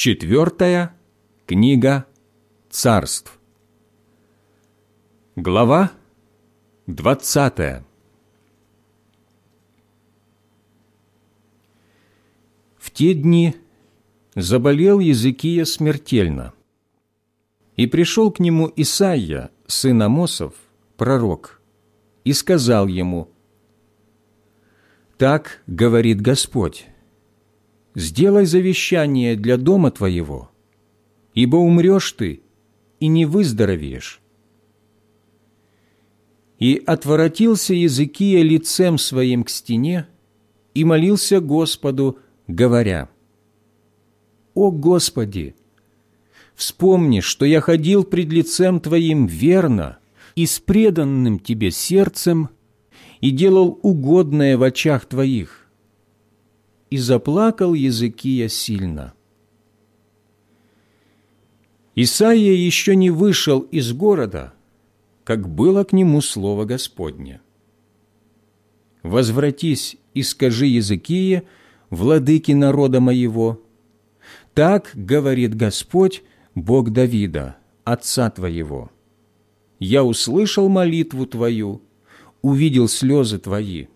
Четвертая книга царств. Глава двадцатая. В те дни заболел Языкия смертельно, и пришел к нему Исаия, сын Амосов, пророк, и сказал ему, «Так говорит Господь, сделай завещание для дома твоего, ибо умрешь ты и не выздоровеешь». И отворотился Языкия лицем своим к стене и молился Господу, говоря, «О Господи, вспомни, что я ходил пред лицем Твоим верно и с преданным Тебе сердцем и делал угодное в очах Твоих». И заплакал Языкия сильно. Исаия еще не вышел из города, как было к нему слово Господне. «Возвратись и скажи Языкие, владыки народа моего, так говорит Господь, Бог Давида, отца твоего. Я услышал молитву твою, увидел слезы твои.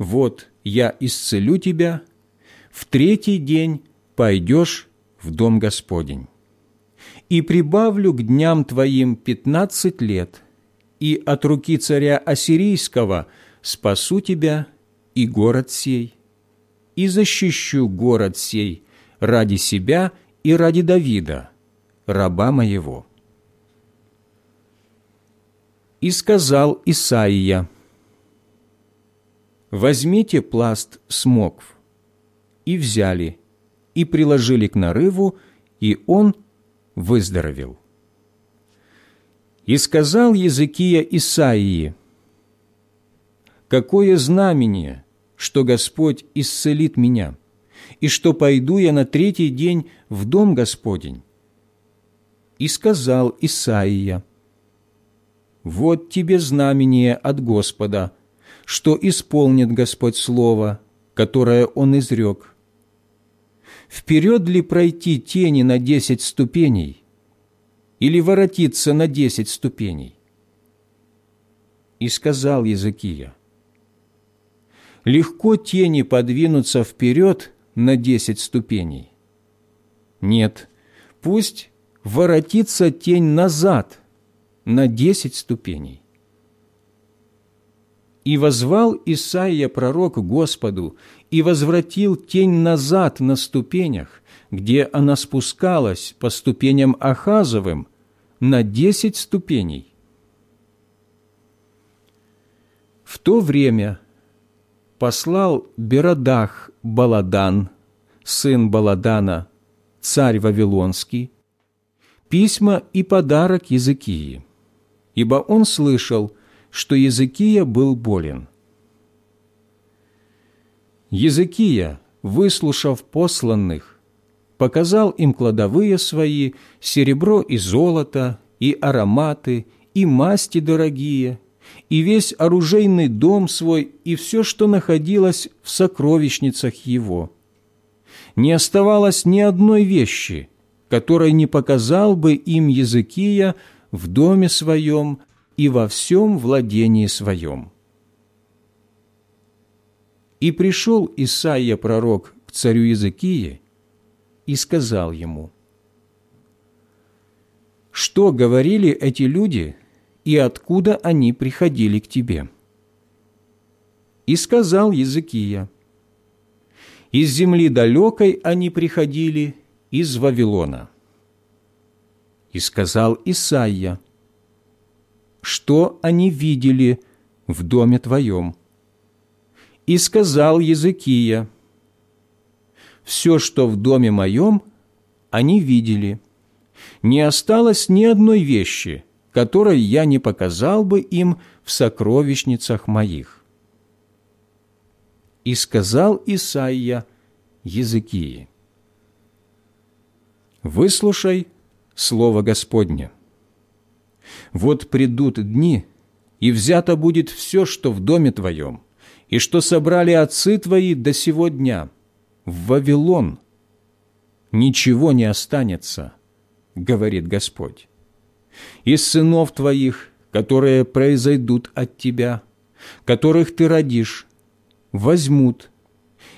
Вот я исцелю тебя, в третий день пойдешь в дом Господень. И прибавлю к дням твоим пятнадцать лет, и от руки царя Ассирийского спасу тебя и город сей, и защищу город сей ради себя и ради Давида, раба моего». И сказал Исаия, «Возьмите пласт смокв». И взяли, и приложили к нарыву, и он выздоровел. И сказал Языкия Исаии, «Какое знамение, что Господь исцелит меня, и что пойду я на третий день в дом Господень?» И сказал Исаия, «Вот тебе знамение от Господа, что исполнит Господь Слово, которое Он изрек. Вперед ли пройти тени на десять ступеней, или воротиться на десять ступеней?» И сказал Языкия, «Легко тени подвинуться вперед на десять ступеней. Нет, пусть воротится тень назад на десять ступеней. И возвал Исаия пророк Господу, и возвратил тень назад на ступенях, где она спускалась по ступеням Ахазовым, на десять ступеней. В то время послал Беродах Баладан, сын Баладана, царь Вавилонский, письма и подарок Языкии, ибо он слышал, что Языкия был болен. Языкия, выслушав посланных, показал им кладовые свои, серебро и золото, и ароматы, и масти дорогие – и весь оружейный дом свой, и все, что находилось в сокровищницах его. Не оставалось ни одной вещи, которой не показал бы им Языкия в доме своем и во всем владении своем. И пришел Исаия пророк к царю Языкии и сказал ему, «Что говорили эти люди и откуда они приходили к тебе. И сказал Языкия, «Из земли далекой они приходили, из Вавилона». И сказал Исаия, «Что они видели в доме твоем?» И сказал Языкия, «Все, что в доме моем, они видели. Не осталось ни одной вещи, которой я не показал бы им в сокровищницах моих. И сказал Исаия Языкии, «Выслушай Слово Господне. Вот придут дни, и взято будет все, что в доме твоем, и что собрали отцы твои до сего дня, в Вавилон. ничего не останется, говорит Господь. Из сынов твоих, которые произойдут от тебя, которых ты родишь, возьмут,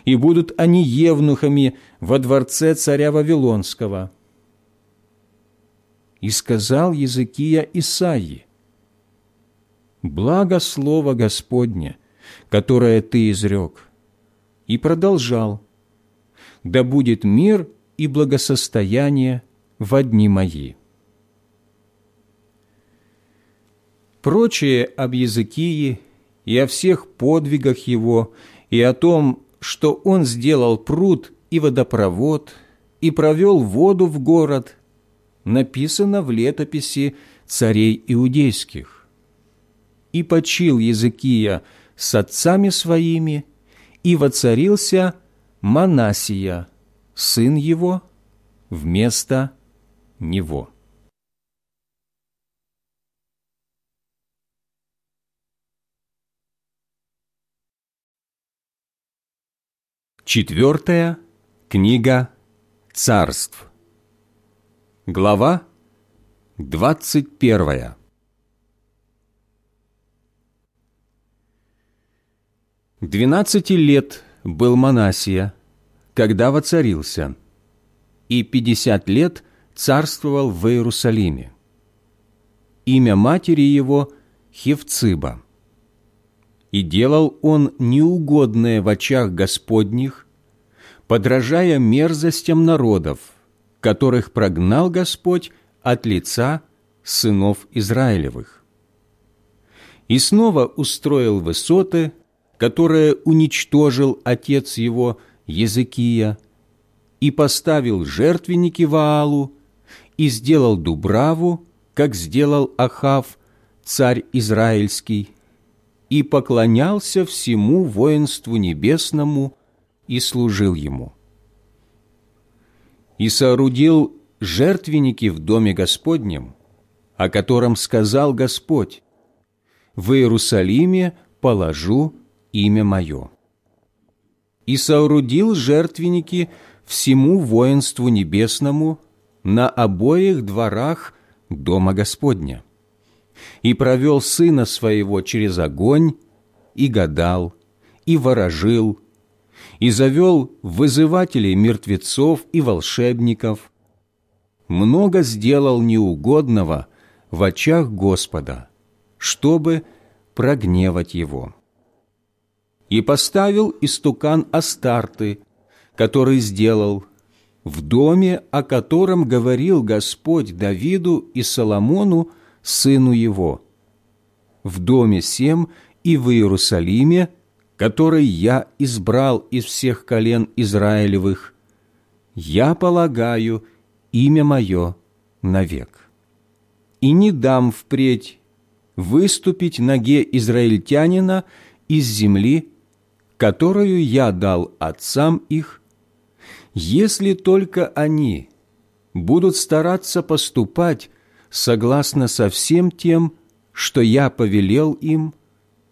и будут они евнухами во дворце царя Вавилонского. И сказал Языкия Исаии, «Благо слово Господне, которое ты изрек». И продолжал, «Да будет мир и благосостояние в дни мои». Прочее об Языкии и о всех подвигах его, и о том, что он сделал пруд и водопровод, и провел воду в город, написано в летописи царей иудейских. И почил Языкия с отцами своими, и воцарился Манасия, сын его, вместо него. Четвертая книга царств. Глава двадцать первая. Двенадцати лет был Манасия, когда воцарился, и пятьдесят лет царствовал в Иерусалиме. Имя матери его Хевциба и делал он неугодное в очах Господних, подражая мерзостям народов, которых прогнал Господь от лица сынов Израилевых. И снова устроил высоты, которые уничтожил отец его Языкия, и поставил жертвенники Ваалу, и сделал Дубраву, как сделал Ахав, царь Израильский, и поклонялся всему воинству небесному и служил ему. И соорудил жертвенники в доме Господнем, о котором сказал Господь, «В Иерусалиме положу имя Мое». И соорудил жертвенники всему воинству небесному на обоих дворах дома Господня и провел сына своего через огонь, и гадал, и ворожил, и завел вызывателей мертвецов и волшебников. Много сделал неугодного в очах Господа, чтобы прогневать его. И поставил истукан Астарты, который сделал в доме, о котором говорил Господь Давиду и Соломону, сыну его, в доме сем и в Иерусалиме, который я избрал из всех колен Израилевых, я полагаю имя мое навек. И не дам впредь выступить ноге израильтянина из земли, которую я дал отцам их, если только они будут стараться поступать согласно со всем тем, что я повелел им,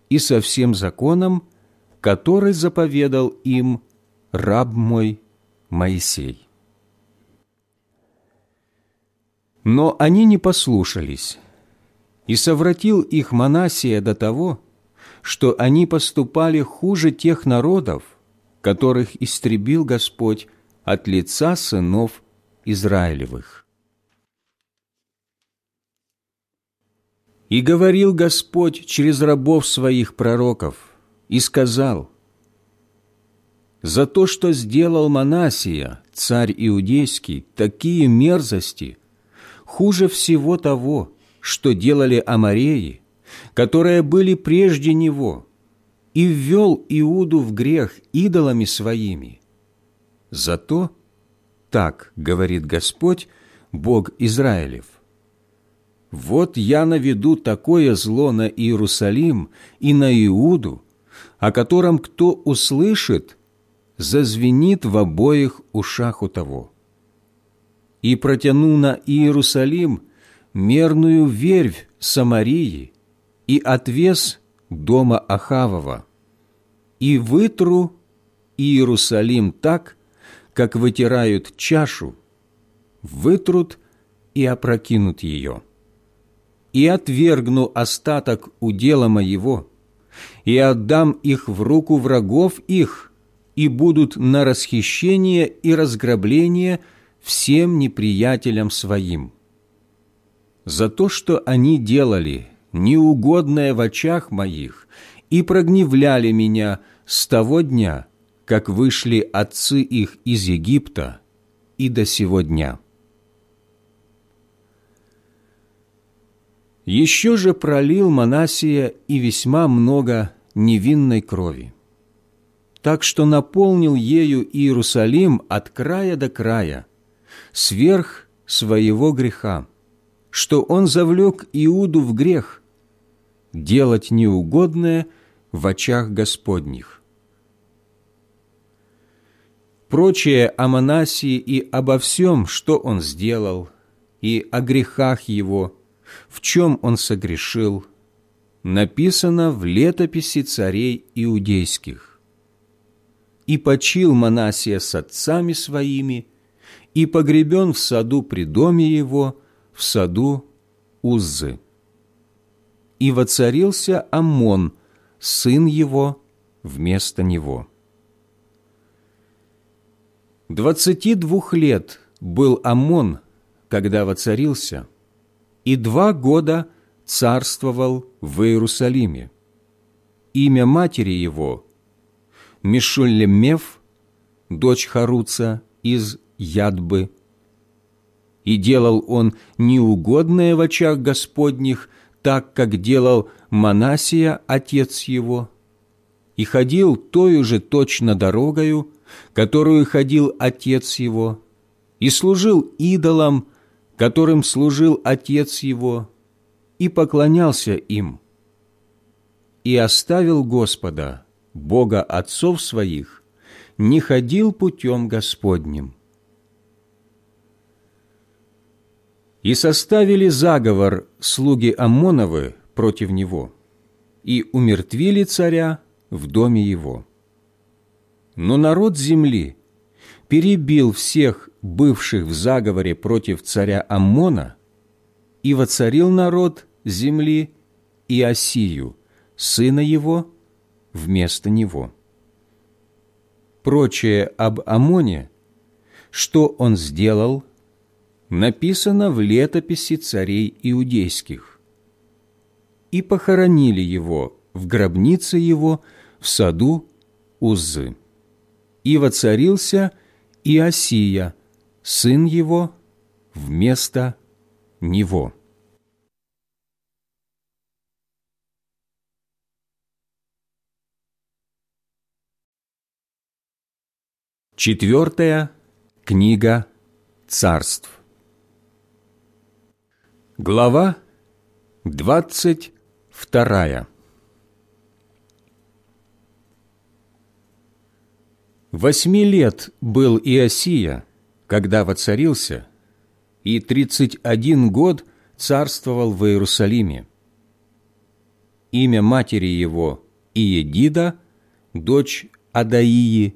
и со всем законом, который заповедал им раб мой Моисей. Но они не послушались, и совратил их Манасия до того, что они поступали хуже тех народов, которых истребил Господь от лица сынов Израилевых. И говорил Господь через рабов своих пророков, и сказал, «За то, что сделал Манасия, царь Иудейский, такие мерзости, хуже всего того, что делали Амареи, которые были прежде него, и ввел Иуду в грех идолами своими. Зато, так говорит Господь, Бог Израилев, вот я наведу такое зло на Иерусалим и на Иуду, о котором кто услышит, зазвенит в обоих ушах у того. И протяну на Иерусалим мерную вервь Самарии и отвес дома Ахавова, и вытру Иерусалим так, как вытирают чашу, вытрут и опрокинут ее. И отвергну остаток удела моего, и отдам их в руку врагов их, и будут на расхищение и разграбление всем неприятелям своим. За то, что они делали неугодное в очах моих и прогневляли меня с того дня, как вышли отцы их из Египта, и до сего дня. Еще же пролил Манасия и весьма много невинной крови, так что наполнил ею Иерусалим от края до края, сверх своего греха, что он завлек Иуду в грех, делать неугодное в очах Господних. Прочее о Манасии и обо всем, что он сделал, и о грехах его, в чем он согрешил, написано в летописи царей иудейских. «И почил Манасия с отцами своими, и погребен в саду при доме его, в саду Уззы. И воцарился Амон, сын его, вместо него. Двадцати двух лет был Амон, когда воцарился, и два года царствовал в Иерусалиме. Имя матери его – Мишулемев, дочь Харуца из Ядбы. И делал он неугодное в очах Господних, так, как делал Манасия, отец его, и ходил тою же точно дорогою, которую ходил отец его, и служил идолам, которым служил отец его, и поклонялся им. И оставил Господа, Бога отцов своих, не ходил путем Господним. И составили заговор слуги Амоновы против него, и умертвили царя в доме его. Но народ земли перебил всех бывших в заговоре против царя Аммона и воцарил народ земли Иосию, сына его, вместо него. Прочее об Амоне, что он сделал, написано в летописи царей иудейских. И похоронили его в гробнице его в саду Узы и воцарился Иосия, сын его, вместо него. Четвертая книга царств. Глава двадцать вторая. Восьми лет был Иосия, когда воцарился, и тридцать один год царствовал в Иерусалиме. Имя матери его Иедида, дочь Адаии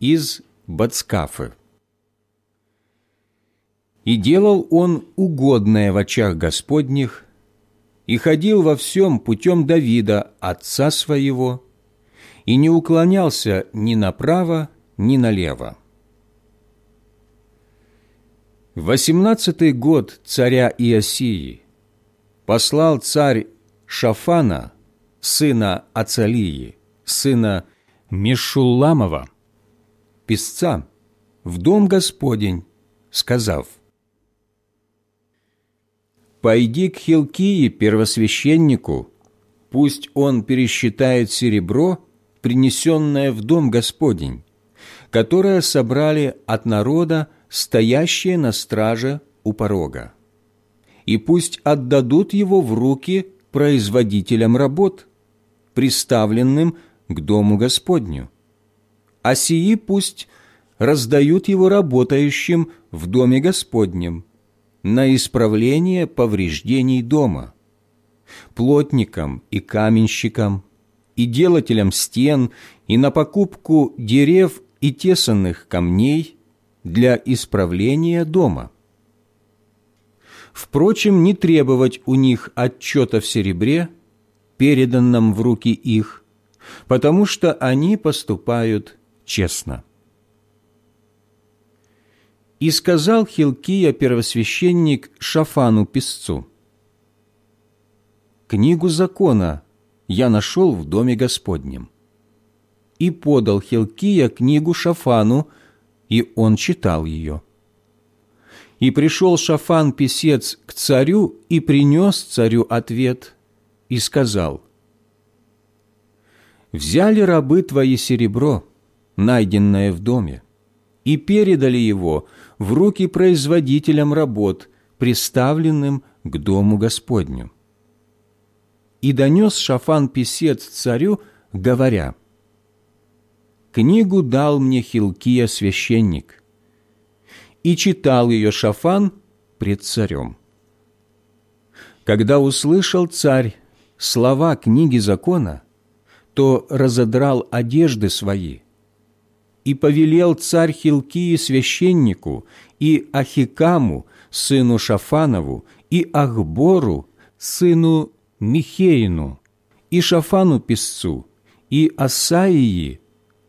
из Бацкафы. И делал он угодное в очах Господних, и ходил во всем путем Давида, отца своего, и не уклонялся ни направо, ни налево. Восемнадцатый год царя Иосии послал царь Шафана, сына Ацалии, сына Мишулламова, писца, в дом Господень, сказав, «Пойди к Хилкии, первосвященнику, пусть он пересчитает серебро, принесенное в дом Господень, которое собрали от народа, стоящие на страже у порога. И пусть отдадут его в руки производителям работ, приставленным к дому Господню. А сии пусть раздают его работающим в доме Господнем на исправление повреждений дома, плотникам и каменщикам, и делателям стен, и на покупку дерев и тесанных камней, для исправления дома. Впрочем, не требовать у них отчета в серебре, переданном в руки их, потому что они поступают честно. И сказал Хилкия первосвященник Шафану писцу, «Книгу закона я нашел в доме Господнем». И подал Хилкия книгу Шафану, и он читал ее. И пришел Шафан-писец к царю и принес царю ответ, и сказал, «Взяли рабы твои серебро, найденное в доме, и передали его в руки производителям работ, приставленным к дому Господню. И донес Шафан-писец царю, говоря, «Книгу дал мне Хилкия священник, и читал ее Шафан пред царем». Когда услышал царь слова книги закона, то разодрал одежды свои – и повелел царь Хилкии священнику, и Ахикаму, сыну Шафанову, и Ахбору, сыну Михеину, и Шафану писцу, и Асаии,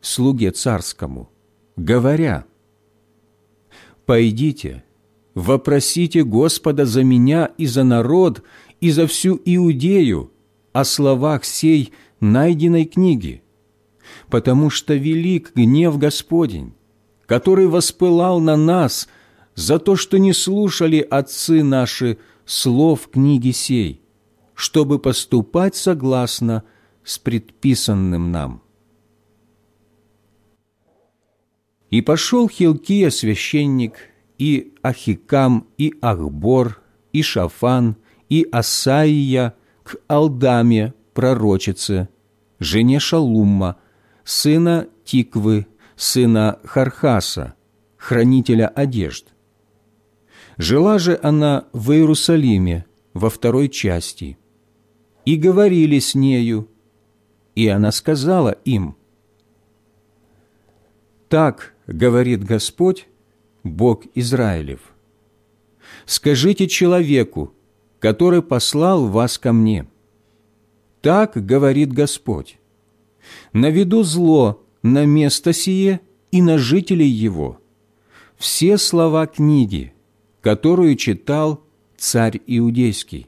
слуге царскому, говоря, «Пойдите, вопросите Господа за меня и за народ, и за всю Иудею о словах сей найденной книги, потому что велик гнев Господень, который воспылал на нас за то, что не слушали отцы наши слов книги сей, чтобы поступать согласно с предписанным нам. И пошел Хилкия священник, и Ахикам, и Ахбор, и Шафан, и Асаия к Алдаме, пророчице, жене Шалумма, сына Тиквы, сына Хархаса, хранителя одежд. Жила же она в Иерусалиме во второй части. И говорили с нею, и она сказала им, «Так говорит Господь, Бог Израилев, скажите человеку, который послал вас ко мне. Так говорит Господь, наведу зло на место сие и на жителей его. Все слова книги, которую читал царь Иудейский.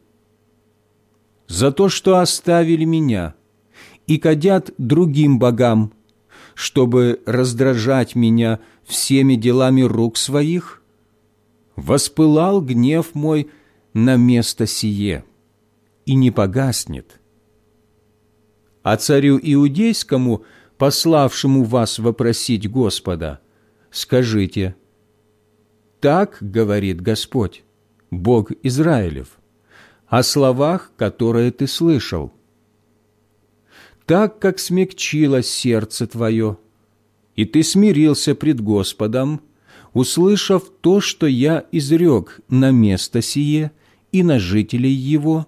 За то, что оставили меня и кадят другим богам, чтобы раздражать меня всеми делами рук своих, воспылал гнев мой на место сие и не погаснет» а царю Иудейскому, пославшему вас вопросить Господа, скажите, «Так говорит Господь, Бог Израилев, о словах, которые ты слышал. Так как смягчилось сердце твое, и ты смирился пред Господом, услышав то, что я изрек на место сие и на жителей его,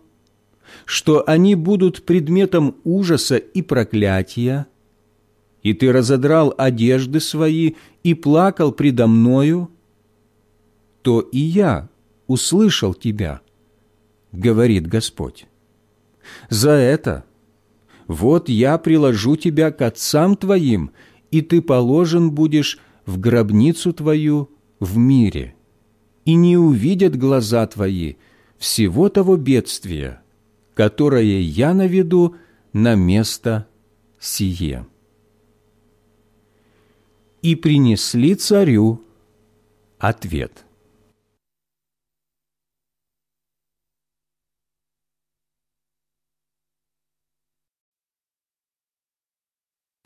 что они будут предметом ужаса и проклятия, и ты разодрал одежды свои и плакал предо мною, то и я услышал тебя, говорит Господь. За это вот я приложу тебя к отцам твоим, и ты положен будешь в гробницу твою в мире, и не увидят глаза твои всего того бедствия, которое я наведу на место сие. И принесли царю ответ.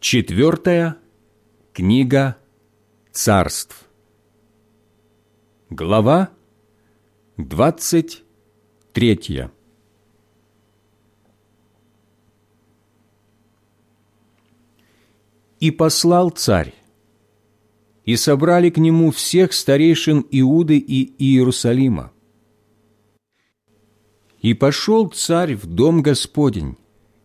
Четвертая книга царств. Глава двадцать третья. И послал царь, и собрали к нему всех старейшин Иуды и Иерусалима. И пошел царь в дом Господень,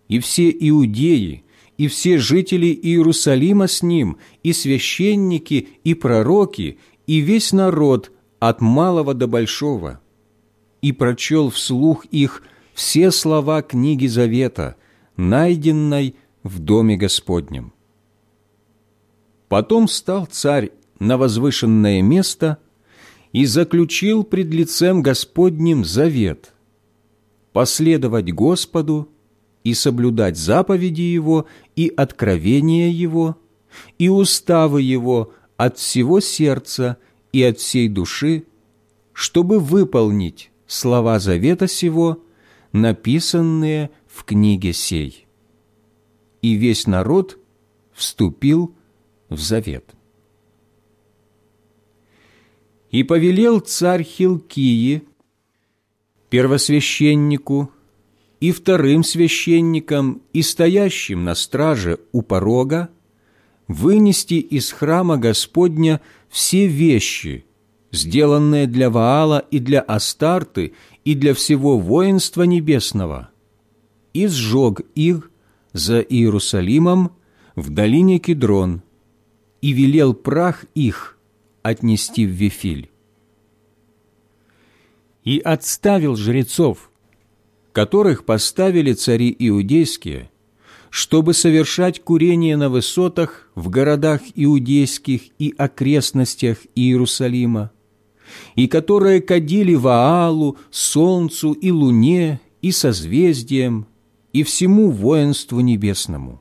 и все иудеи, и все жители Иерусалима с ним, и священники, и пророки, и весь народ от малого до большого, и прочел вслух их все слова книги Завета, найденной в доме Господнем. Потом стал царь на возвышенное место и заключил пред лицем Господним завет последовать Господу и соблюдать заповеди Его и откровения Его и уставы Его от всего сердца и от всей души, чтобы выполнить слова завета сего, написанные в книге сей. И весь народ вступил в завет. И повелел царь Хилкии, первосвященнику, и вторым священникам, и стоящим на страже у порога, вынести из храма Господня все вещи, сделанные для Ваала и для Астарты и для всего воинства небесного, и сжег их за Иерусалимом в долине Кедрон, и велел прах их отнести в Вифиль. И отставил жрецов, которых поставили цари иудейские – чтобы совершать курение на высотах в городах иудейских и окрестностях Иерусалима, и которые кадили Ваалу, Солнцу и Луне, и созвездиям, и всему воинству небесному.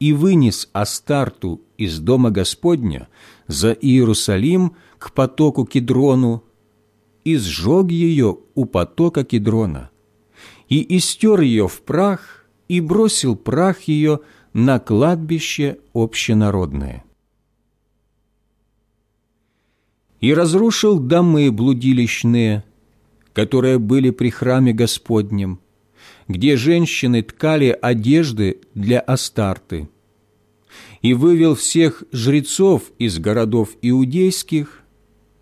И вынес Астарту из дома Господня за Иерусалим к потоку Кедрону, и сжег ее у потока Кедрона, и истер ее в прах – и бросил прах ее на кладбище общенародное. И разрушил домы блудилищные, которые были при храме Господнем, где женщины ткали одежды для Астарты, и вывел всех жрецов из городов иудейских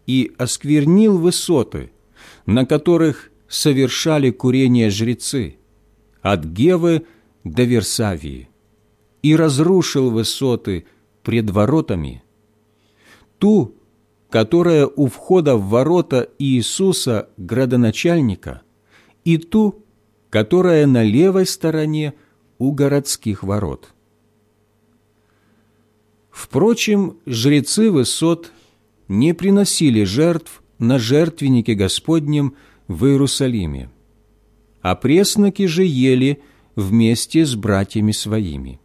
и осквернил высоты, на которых совершали курение жрецы, от Гевы до Версавии и разрушил высоты пред воротами, ту, которая у входа в ворота Иисуса, градоначальника, и ту, которая на левой стороне у городских ворот. Впрочем, жрецы высот не приносили жертв на жертвеннике Господнем в Иерусалиме, а пресноки же ели вместе с братьями своими.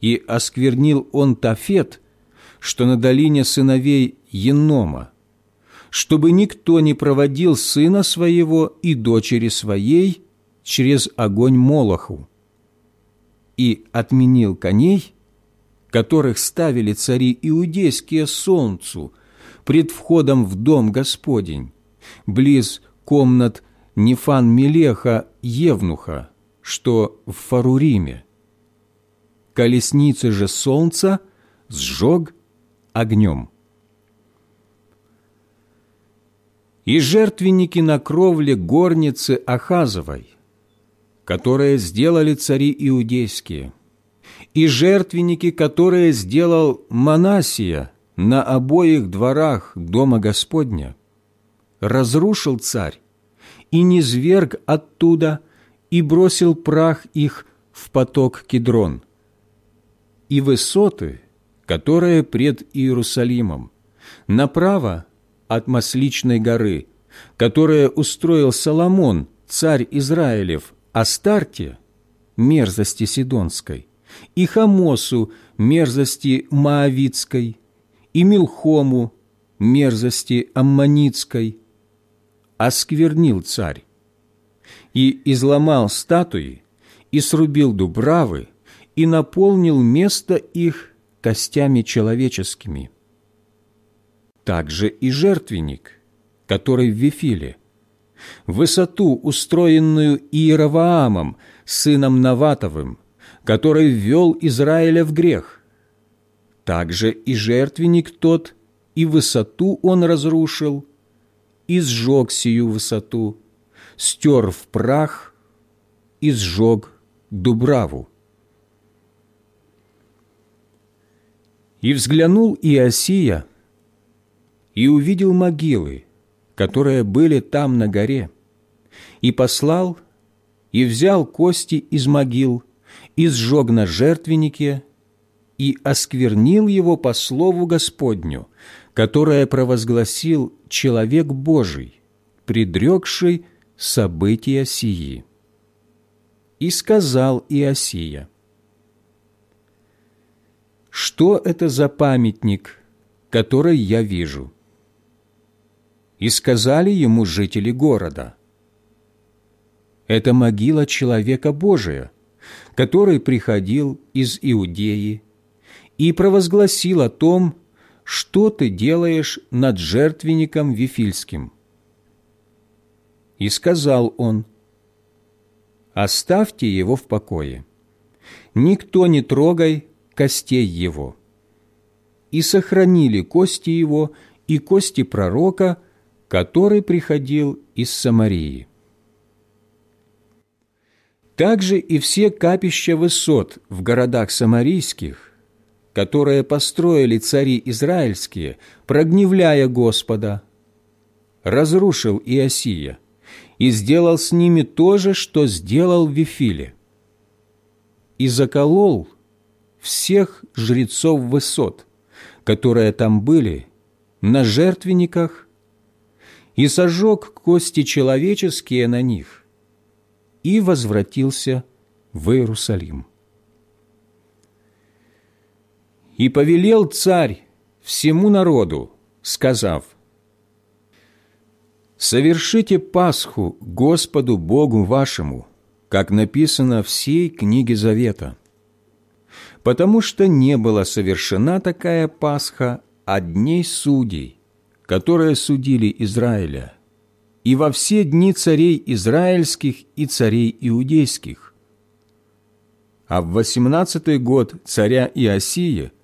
И осквернил он Тафет, что на долине сыновей Енома, чтобы никто не проводил сына своего и дочери своей через огонь Молоху, и отменил коней, которых ставили цари иудейские солнцу пред входом в дом Господень, близ комнат Нефан Мелеха Евнуха, что в Фаруриме. Колесницы же солнца сжег огнем. И жертвенники на кровле горницы Ахазовой, которые сделали цари иудейские, и жертвенники, которые сделал Манасия на обоих дворах Дома Господня, разрушил царь и низверг оттуда – и бросил прах их в поток Кедрон. И высоты, которые пред Иерусалимом, направо от Масличной горы, которая устроил Соломон, царь Израилев, Астарте, мерзости Сидонской, и Хамосу, мерзости Моавицкой, и Милхому, мерзости Аммонитской, осквернил царь и изломал статуи, и срубил дубравы, и наполнил место их костями человеческими. Также и жертвенник, который в Вифиле, высоту, устроенную Иераваамом, сыном Наватовым, который ввел Израиля в грех. Также и жертвенник тот, и высоту он разрушил, и сжег сию высоту, стер в прах и сжег Дубраву. И взглянул Иосия и увидел могилы, которые были там на горе, и послал, и взял кости из могил, и сжег на жертвеннике, и осквернил его по слову Господню, которое провозгласил человек Божий, предрекший события сии. И сказал Иосия, «Что это за памятник, который я вижу?» И сказали ему жители города, «Это могила человека Божия, который приходил из Иудеи и провозгласил о том, что ты делаешь над жертвенником Вифильским. И сказал он, «Оставьте его в покое, никто не трогай костей его». И сохранили кости его и кости пророка, который приходил из Самарии. Также и все капища высот в городах самарийских которое построили цари израильские, прогневляя Господа, разрушил Иосия и сделал с ними то же, что сделал в Вифиле, и заколол всех жрецов высот, которые там были, на жертвенниках, и сожег кости человеческие на них, и возвратился в Иерусалим. И повелел царь всему народу, сказав, «Совершите Пасху Господу Богу вашему, как написано в всей книге Завета, потому что не была совершена такая Пасха от дней судей, которые судили Израиля, и во все дни царей израильских и царей иудейских. А в восемнадцатый год царя Иосия –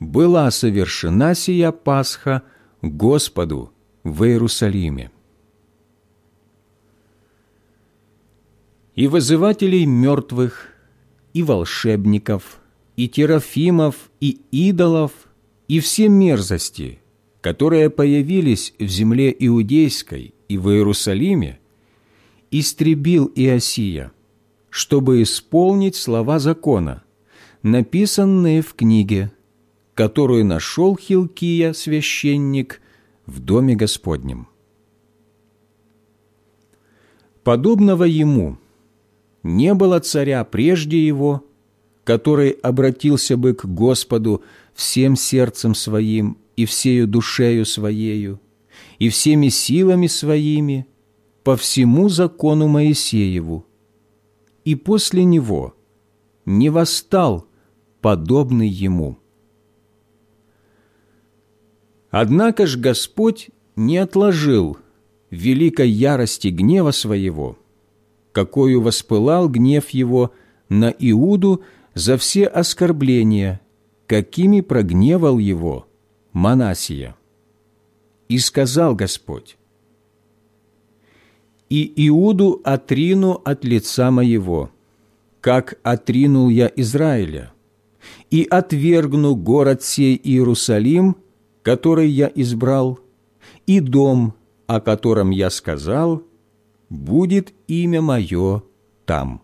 была совершена сия Пасха Господу в Иерусалиме. И вызывателей мертвых, и волшебников, и терафимов, и идолов, и все мерзости, которые появились в земле Иудейской и в Иерусалиме, истребил Иосия, чтобы исполнить слова закона, написанные в книге которую нашел Хилкия, священник, в доме Господнем. Подобного ему не было царя прежде его, который обратился бы к Господу всем сердцем своим и всею душею своею, и всеми силами своими по всему закону Моисееву, и после него не восстал подобный ему. Однако ж Господь не отложил великой ярости гнева своего, какую воспылал гнев его на Иуду за все оскорбления, какими прогневал его Манасия. И сказал Господь, «И Иуду отрину от лица моего, как отринул я Израиля, и отвергну город сей Иерусалим который я избрал, и дом, о котором я сказал, будет имя мое там».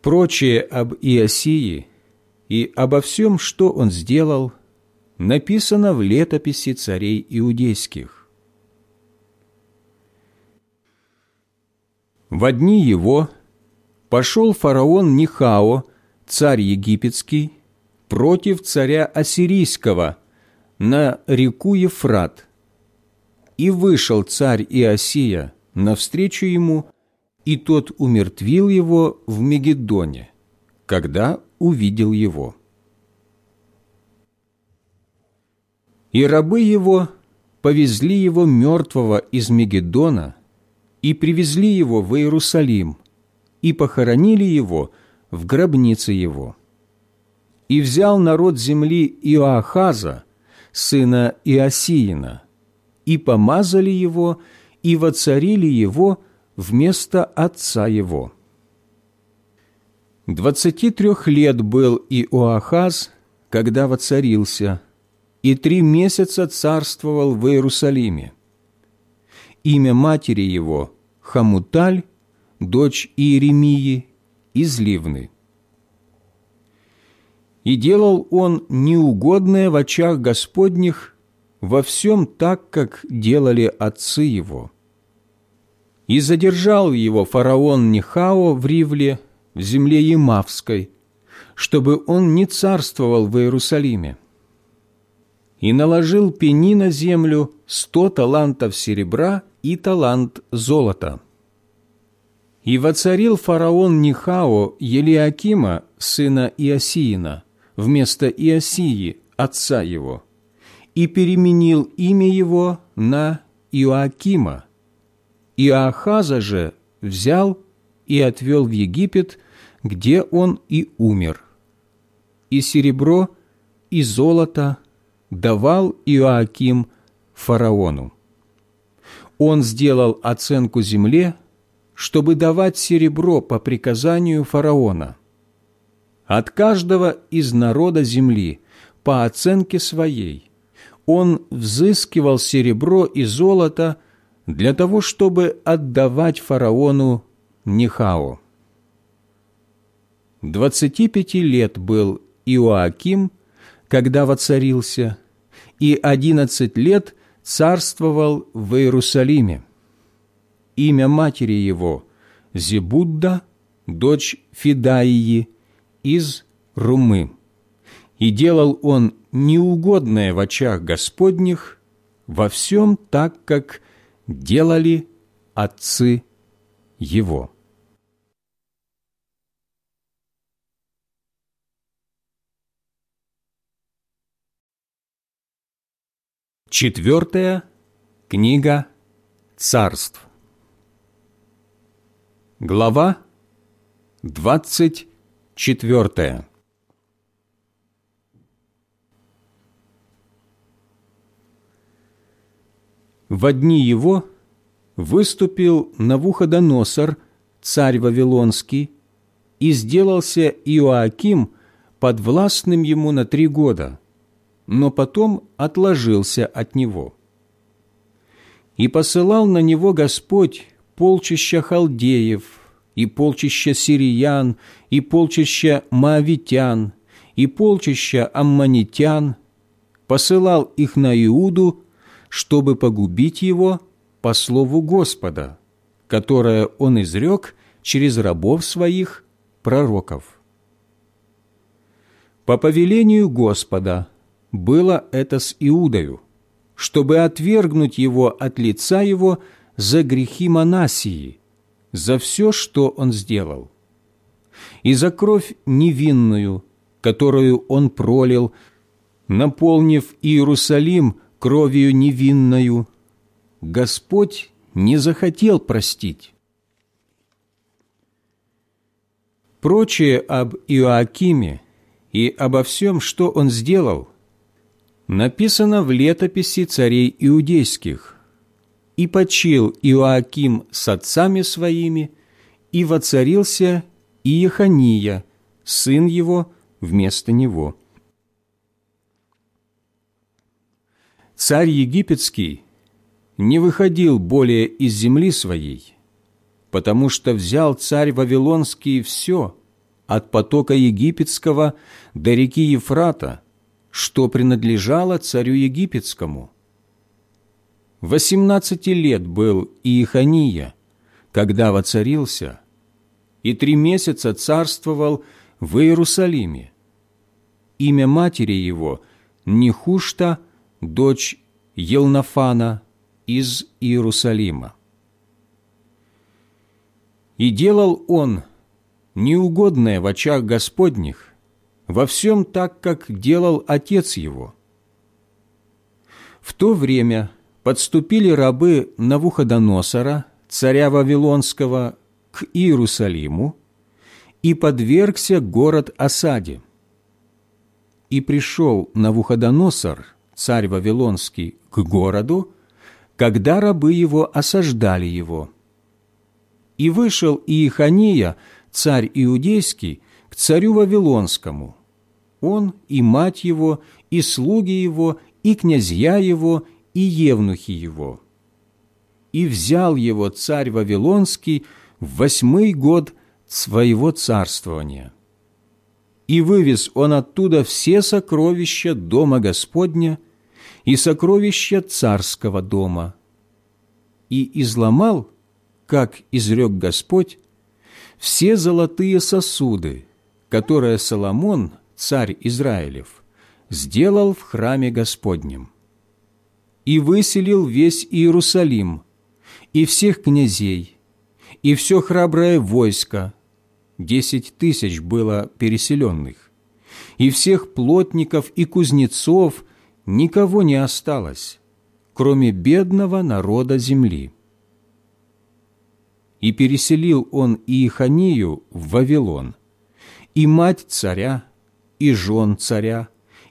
Прочее об Иосии и обо всем, что он сделал, написано в летописи царей иудейских. В одни его пошел фараон Нихао, царь египетский, против царя Ассирийского на реку Ефрат. И вышел царь Иосия навстречу ему, и тот умертвил его в Мегедоне, когда увидел его. И рабы его повезли его мертвого из Мегедона и привезли его в Иерусалим и похоронили его в гробнице его и взял народ земли Иоахаза, сына Иосиина, и помазали его, и воцарили его вместо отца его. Двадцати трех лет был Иоахаз, когда воцарился, и три месяца царствовал в Иерусалиме. Имя матери его – Хамуталь, дочь Иеремии из Ливны. И делал он неугодное в очах Господних во всем так, как делали отцы его. И задержал его фараон Нихао в Ривле, в земле Емавской, чтобы он не царствовал в Иерусалиме. И наложил пени на землю сто талантов серебра и талант золота. И воцарил фараон Нихао Елиакима, сына Иосиина, вместо Иосии, отца его, и переменил имя его на Иоакима. Иоахаза же взял и отвел в Египет, где он и умер. И серебро, и золото давал Иоаким фараону. Он сделал оценку земле, чтобы давать серебро по приказанию фараона. От каждого из народа земли по оценке своей он взыскивал серебро и золото для того, чтобы отдавать фараону Нихао. Двадцати пяти лет был Иоаким, когда воцарился, и одиннадцать лет царствовал в Иерусалиме. Имя матери его – Зебудда, дочь Фидаии, из Румы. И делал он неугодное в очах Господних во всем так, как делали отцы его. Четвертая книга царств. Глава двадцать четвертая. В дни его выступил Навуходоносор, царь Вавилонский, и сделался Иоаким подвластным ему на три года, но потом отложился от него. И посылал на него Господь полчища халдеев, и полчища сириян, и полчища маавитян, и полчища аммонитян, посылал их на Иуду, чтобы погубить его по слову Господа, которое он изрек через рабов своих, пророков. По повелению Господа было это с Иудою, чтобы отвергнуть его от лица его за грехи Манасии, за все, что он сделал, и за кровь невинную, которую он пролил, наполнив Иерусалим кровью невинною, Господь не захотел простить. Прочее об Иоакиме и обо всем, что он сделал, написано в летописи царей иудейских. «И почил Иоаким с отцами своими, и воцарился Иехания, сын его, вместо него». Царь египетский не выходил более из земли своей, потому что взял царь Вавилонский все, от потока египетского до реки Ефрата, что принадлежало царю египетскому. Восемнадцати лет был Иехания, когда воцарился, и три месяца царствовал в Иерусалиме. Имя матери его – Нехушта, дочь Елнафана, из Иерусалима. И делал он неугодное в очах Господних во всем так, как делал отец его. В то время подступили рабы Навуходоносора, царя Вавилонского, к Иерусалиму, и подвергся город осаде. И пришел Навуходоносор, царь Вавилонский, к городу, когда рабы его осаждали его. И вышел Иехания, царь Иудейский, к царю Вавилонскому. Он и мать его, и слуги его, и князья его, и евнухи его. И взял его царь Вавилонский в восьмой год своего царствования. И вывез он оттуда все сокровища дома Господня и сокровища царского дома. И изломал, как изрек Господь, все золотые сосуды, которые Соломон, царь Израилев, сделал в храме Господнем. И выселил весь Иерусалим, и всех князей, и все храброе войско, десять тысяч было переселенных, и всех плотников и кузнецов никого не осталось, кроме бедного народа земли. И переселил он Иеханию в Вавилон, и мать царя, и жен царя,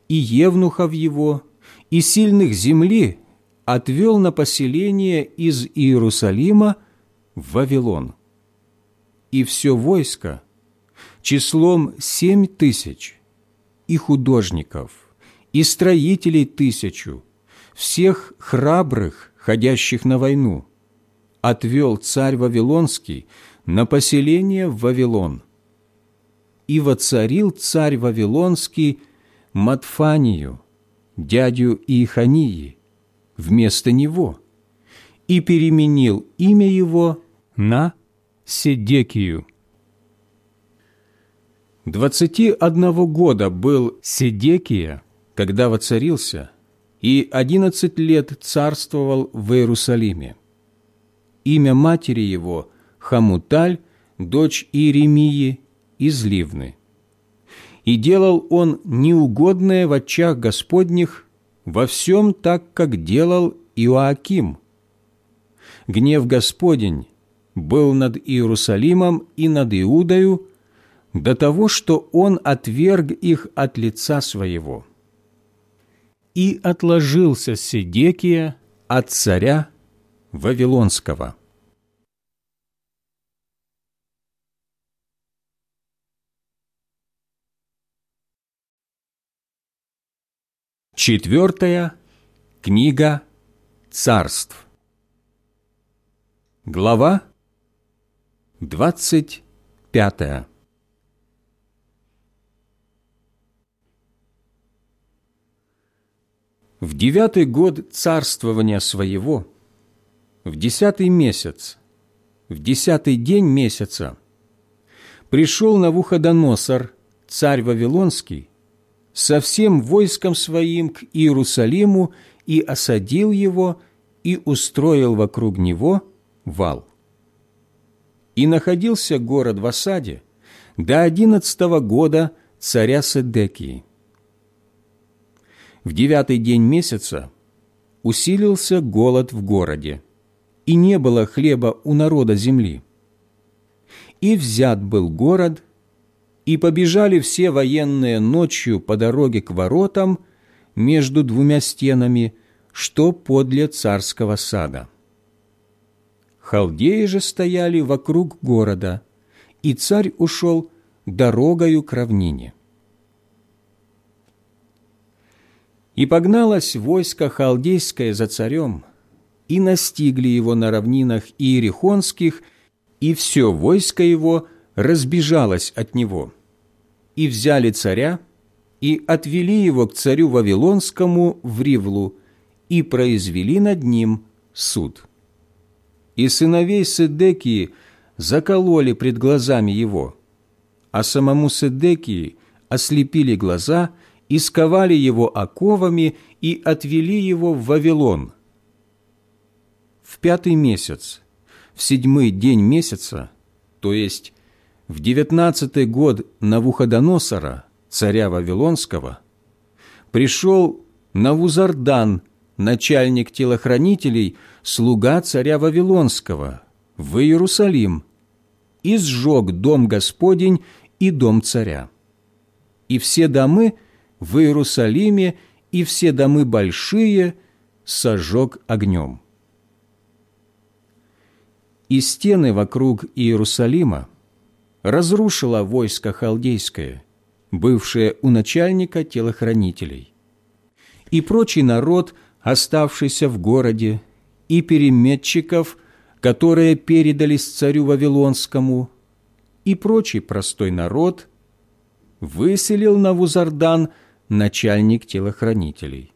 и евнухов его, и сильных земли отвел на поселение из Иерусалима в Вавилон. И все войско числом семь тысяч, и художников, и строителей тысячу, всех храбрых, ходящих на войну, отвел царь Вавилонский на поселение в Вавилон. И воцарил царь Вавилонский Матфанию, дядю Иехании, вместо него и переменил имя его на Седекию. Двадцати одного года был Седекия, когда воцарился, и одиннадцать лет царствовал в Иерусалиме. Имя матери его – Хамуталь, дочь Иеремии из Ливны. И делал он неугодное в очах Господних во всем так, как делал Иоаким. Гнев Господень был над Иерусалимом и над Иудою до того, что он отверг их от лица своего. И отложился Седекия от царя Вавилонского. Четвертая книга царств. Глава двадцать пятая. В девятый год царствования своего, в десятый месяц, в десятый день месяца, пришел Навуходоносор, царь Вавилонский, со всем войском своим к Иерусалиму и осадил его и устроил вокруг него вал. И находился город в осаде до одиннадцатого года царя Седекии. В девятый день месяца усилился голод в городе, и не было хлеба у народа земли. И взят был город, и побежали все военные ночью по дороге к воротам между двумя стенами, что подле царского сада. Халдеи же стояли вокруг города, и царь ушел дорогою к равнине. И погналось войско халдейское за царем, и настигли его на равнинах Иерихонских, и все войско его разбежалось от него – и взяли царя, и отвели его к царю Вавилонскому в Ривлу, и произвели над ним суд. И сыновей Седекии закололи пред глазами его, а самому Седекии ослепили глаза и сковали его оковами и отвели его в Вавилон. В пятый месяц, в седьмой день месяца, то есть в девятнадцатый год Навуходоносора, царя Вавилонского, пришел Навузардан, начальник телохранителей, слуга царя Вавилонского, в Иерусалим, и сжег дом Господень и дом царя. И все домы в Иерусалиме и все домы большие сожег огнем. И стены вокруг Иерусалима разрушила войско халдейское, бывшее у начальника телохранителей. и прочий народ, оставшийся в городе, и переметчиков, которые передались царю Вавилонскому, и прочий простой народ, выселил на Вузардан начальник телохранителей.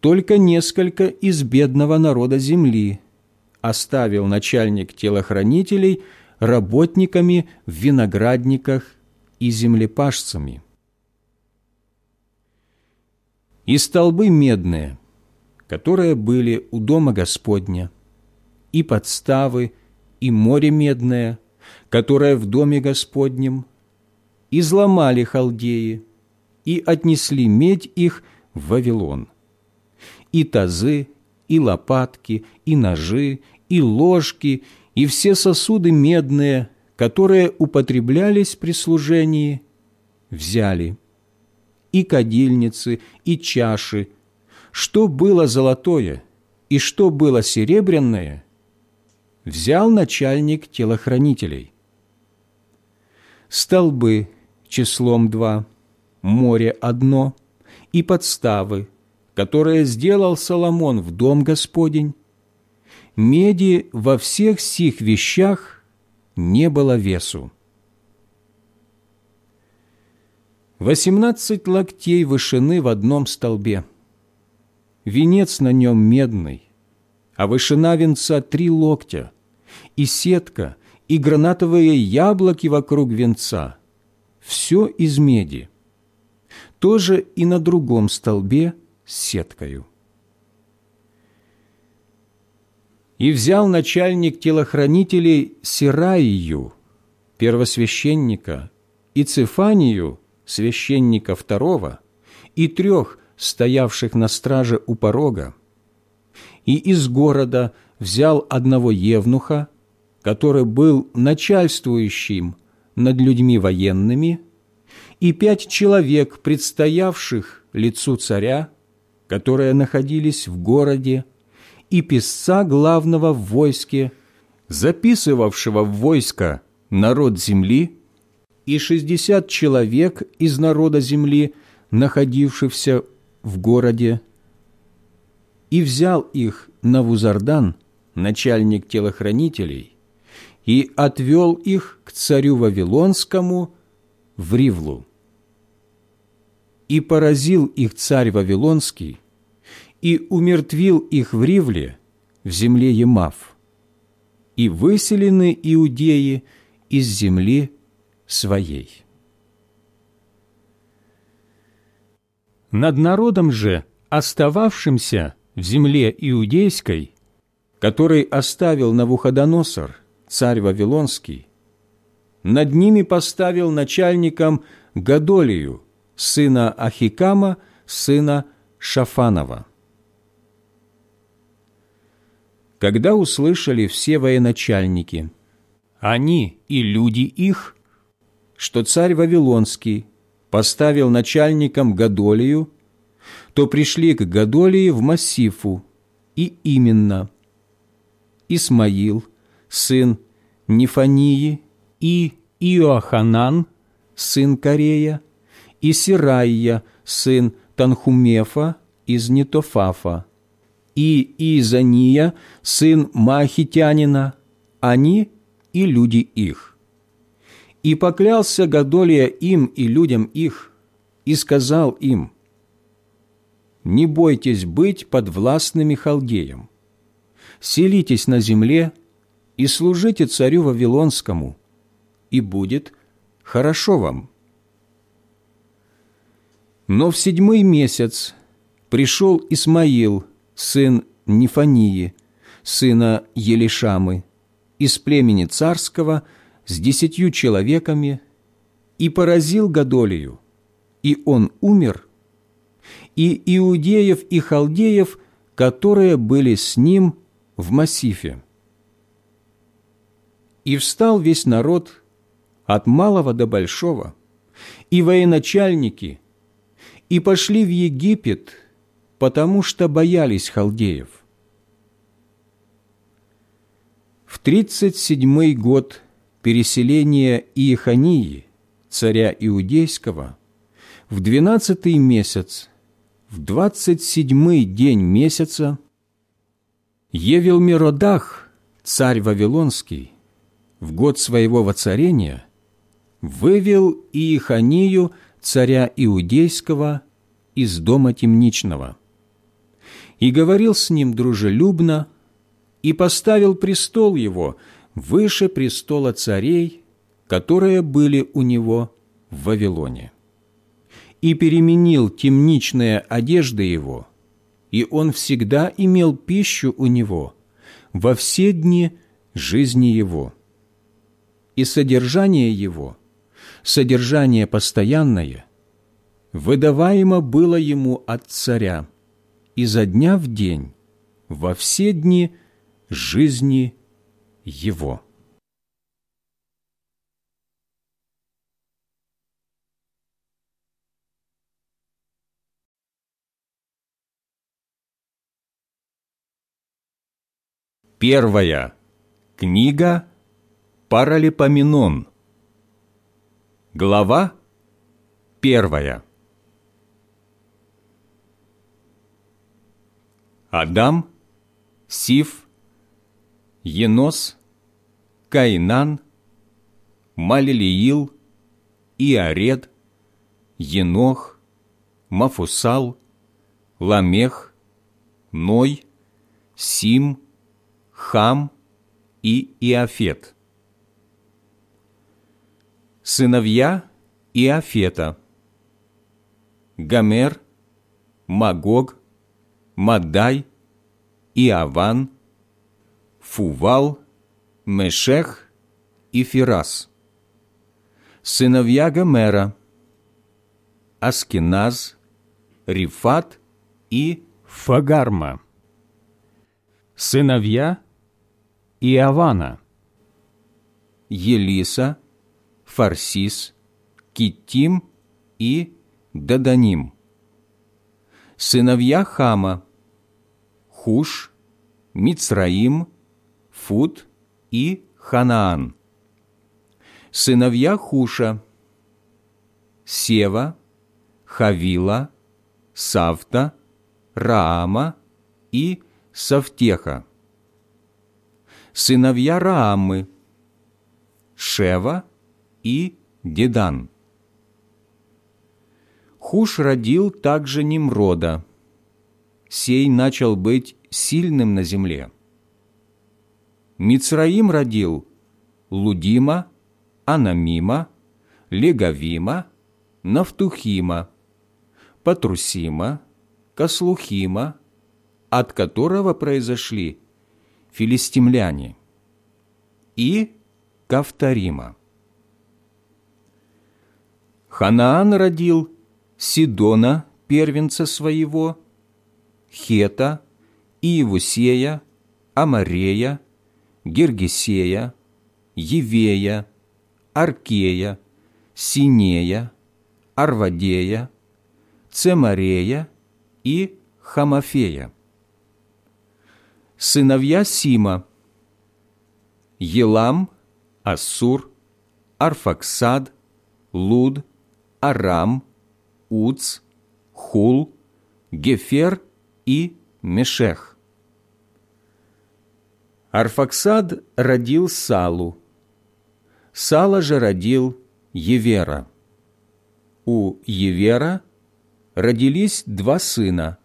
Только несколько из бедного народа земли оставил начальник телохранителей работниками в виноградниках и землепашцами. И столбы медные, которые были у дома Господня, и подставы, и море медное, которое в доме Господнем, изломали халдеи и отнесли медь их в Вавилон. И тазы, и лопатки, и ножи, и ложки, и все сосуды медные, которые употреблялись при служении, взяли, и кадильницы, и чаши, что было золотое и что было серебряное, взял начальник телохранителей. Столбы числом два, море одно и подставы, которые сделал Соломон в дом Господень, меди во всех сих вещах не было весу. Восемнадцать локтей вышины в одном столбе, венец на нем медный, а вышина венца три локтя, и сетка, и гранатовые яблоки вокруг венца, все из меди. Тоже и на другом столбе с сеткою. И взял начальник телохранителей Сираию, первосвященника, и Цифанию, священника второго, и трех, стоявших на страже у порога, и из города взял одного евнуха, который был начальствующим над людьми военными, и пять человек, предстоявших лицу царя, которые находились в городе, и писца главного в войске, записывавшего в войско народ земли, и шестьдесят человек из народа земли, находившихся в городе, и взял их на Вузардан, начальник телохранителей, и отвел их к царю Вавилонскому в Ривлу. И поразил их царь Вавилонский, и умертвил их в Ривле, в земле Емав, и выселены иудеи из земли своей. Над народом же, остававшимся в земле иудейской, который оставил Навуходоносор, царь Вавилонский, над ними поставил начальником Гадолию, сына Ахикама, сына Шафанова. Когда услышали все военачальники, они и люди их, что царь Вавилонский поставил начальником Гадолию, то пришли к Гадолии в Массифу, и именно Исмаил, сын Нефании, и Иоаханан, сын Корея, и Сирайя, сын Танхумефа из Нетофафа, и Изания, сын Махитянина, они и люди их. И поклялся Гадолия им и людям их, и сказал им, «Не бойтесь быть подвластными халдеям, селитесь на земле и служите царю Вавилонскому, и будет хорошо вам». Но в седьмой месяц пришел Исмаил, сын Нефании, сына Елишамы, из племени царского с десятью человеками, и поразил Гадолию, и он умер, и иудеев и халдеев, которые были с ним в Массифе. И встал весь народ от малого до большого, и военачальники, и пошли в Египет, потому что боялись халдеев. В тридцать седьмой год переселения Иехании, царя Иудейского, в двенадцатый месяц в двадцать седьмой день месяца Евелмиродах, царь Вавилонский, в год своего воцарения вывел Иеханию, царя Иудейского, из дома темничного и говорил с ним дружелюбно и поставил престол его выше престола царей, которые были у него в Вавилоне. И переменил темничные одежды его, и он всегда имел пищу у него во все дни жизни его. И содержание его, содержание постоянное, выдаваемо было ему от царя изо дня в день во все дни жизни его. Первая книга Паралипоменон. Глава первая. Адам, Сиф, Енос, Каинан, Малилиил, Иаред, Енох, Мафусал, Ламех, Ной, Сим, Хам и Иофет. Сыновья Иофета Гомер, Магог, Мадай, Иаван, Фувал, Мешех и Фирас. Сыновья Гомера, Аскиназ, Рифат и Фагарма. Сыновья Иавана, Елиса, Фарсис, Китим и Даданим сыновья Хама, Хуш, Мицраим, Фут и Ханаан. Сыновья Хуша, Сева, Хавила, Савта, Раама и Савтеха. Сыновья Раамы, Шева и Дедан. Хуш родил также Nimрода. Сей начал быть сильным на земле. Мицраим родил Лудима, Анамима, Легавима, Нафтухима, Патрусима, Каслухима, от которого произошли филистимляне, и Кавтарима. Ханаан родил Сидона, первенца своего, Хета, Иевусея, Амарея, Гергесея, Евея, Аркея, Синея, Арвадея, Цемарея и Хамафея. Сыновья Сима – Елам, Ассур, Арфаксад, Луд, Арам – Уц, Хул, Гефер и Мешех. Арфаксад родил Салу. Сала же родил Евера. У Евера родились два сына.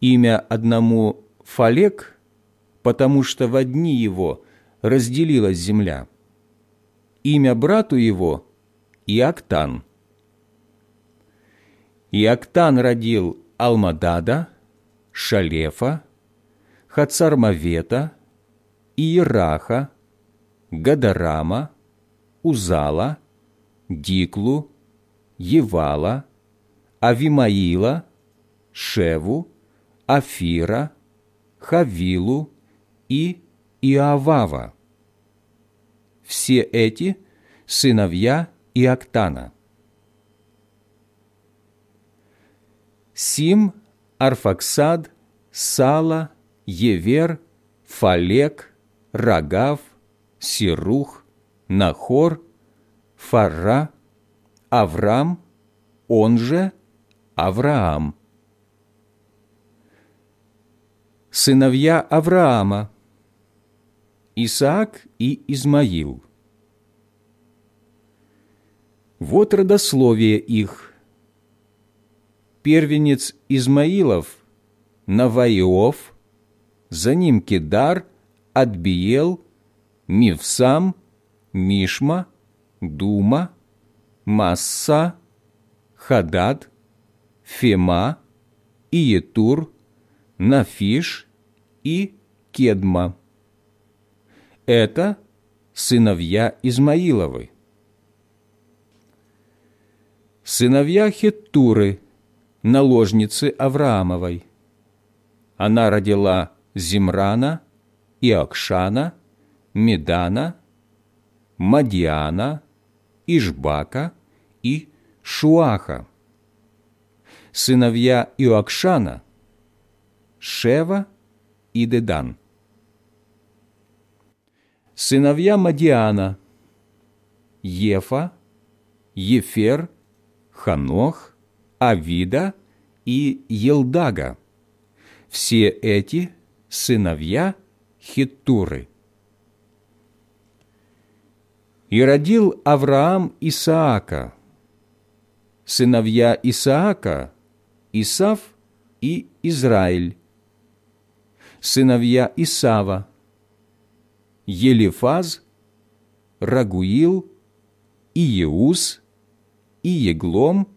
Имя одному Фалек, потому что в одни его разделилась земля. Имя брату его – Иоктан. Иоктан родил Алмадада, Шалефа, Хацармавета, Иераха, Гадарама, Узала, Диклу, Евала, Авимаила, Шеву, Афира, Хавилу и Иавава. Все эти – сыновья Иоктана. Сим, Арфаксад, Сала, Евер, Фалек, Рагав, Сирух, Нахор, Фарра, Авраам, он же Авраам, сыновья Авраама, Исаак и Измаил. Вот родословие их. Первенец Измаилов – Наваиов, за ним Кедар, Адбиел, Мивсам, Мишма, Дума, Масса, Хадад, Фема, Иетур, Нафиш и Кедма. Это сыновья Измаиловы. Сыновья Хеттуры, наложницы Авраамовой. Она родила Зимрана, Иокшана, Медана, Мадиана, Ишбака и Шуаха. Сыновья Иоакшана – Шева и Дедан. Сыновья Мадиана – Ефа, Ефер, Ханох, Авида и Елдага. Все эти – сыновья Хиттуры. И родил Авраам Исаака. Сыновья Исаака – Исав и Израиль. Сыновья Исава – Елифаз, Рагуил, Иеус, Иеглом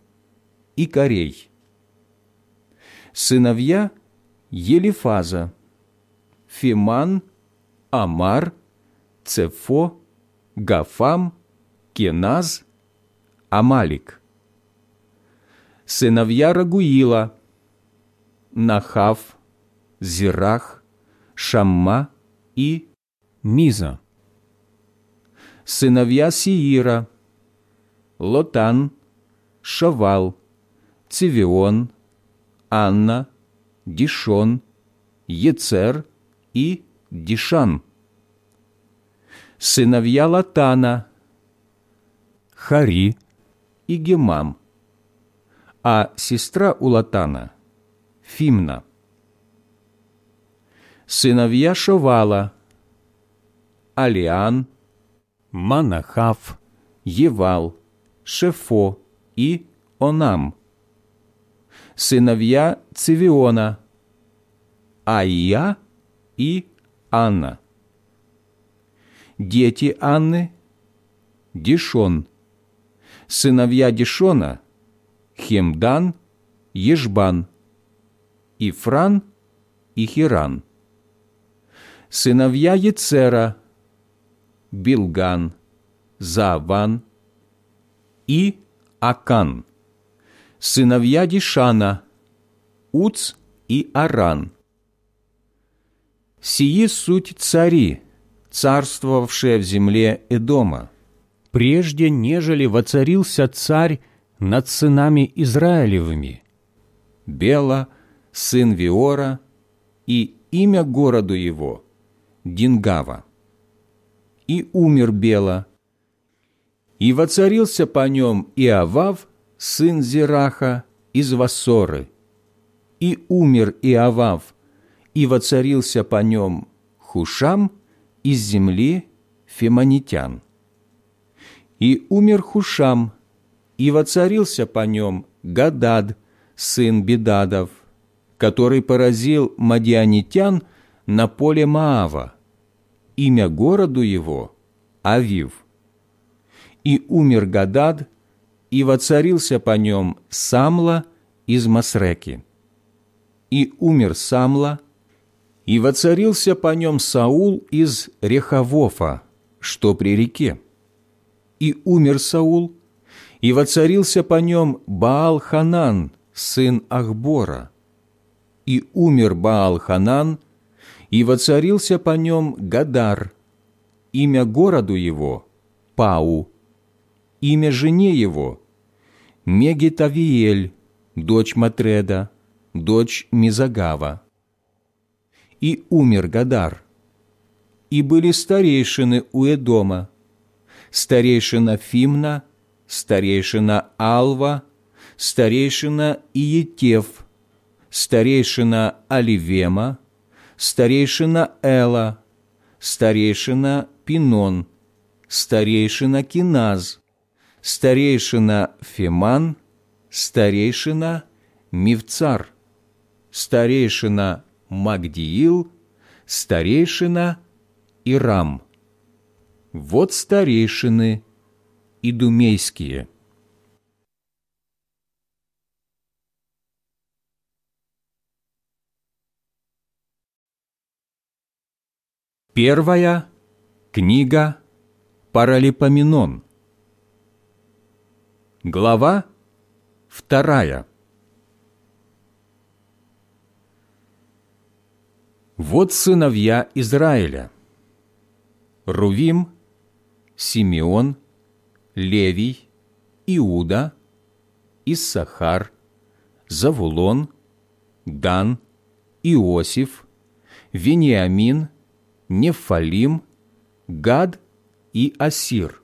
и Корей. Сыновья Елифаза – Фиман, Амар, Цефо, Гафам, Кеназ, Амалик. Сыновья Рагуила, Нахав, Зирах, Шамма и Миза. Сыновья Сиира, Лотан, Шавал, Цивион, Анна, Дишон, Ецер и Дишан сыновья Латана, Хари и Гемам, а сестра у Латана – Фимна. Сыновья Шовала – Алиан, Манахав, Евал, Шефо и Онам. Сыновья Цивиона – Аия и Анна. Дети Анны – Дишон, сыновья Дишона – Хемдан, Ежбан, Ифран и Хиран, сыновья Ецера – Билган, Заван и Акан, сыновья Дишана – Уц и Аран. Сии суть цари – царствовавшее в земле Эдома, прежде нежели воцарился царь над сынами Израилевыми. Бела, сын Виора, и имя городу его – Дингава. И умер Бела, и воцарился по нем Иавав, сын Зираха, из Вассоры. И умер Иавав, и воцарился по нем Хушам, из земли фемонитян. И умер Хушам, и воцарился по нем Гадад, сын Бедадов, который поразил мадианитян на поле Маава. Имя городу его – Авив. И умер Гадад, и воцарился по нем Самла из Масреки. И умер Самла – и воцарился по нем Саул из Рехавофа, что при реке. И умер Саул, и воцарился по нем Баал-Ханан, сын Ахбора. И умер Баал-Ханан, и воцарился по нем Гадар, имя городу его – Пау, имя жене его – Мегитавиэль, дочь Матреда, дочь Мизагава. И умер Гадар. И были старейшины у Эдома, старейшина Фимна, старейшина Алва, старейшина Иетев, старейшина Аливема, старейшина Эла, старейшина Пинон, старейшина Киназ, старейшина Феман, старейшина Мивцар, старейшина Магдиил, старейшина Ирам. Вот старейшины идумейские. Первая книга Паралипоменон. Глава вторая. Вот сыновья Израиля. Рувим, Симеон, Левий, Иуда, Иссахар, Завулон, Дан, Иосиф, Вениамин, Нефалим, Гад и Асир.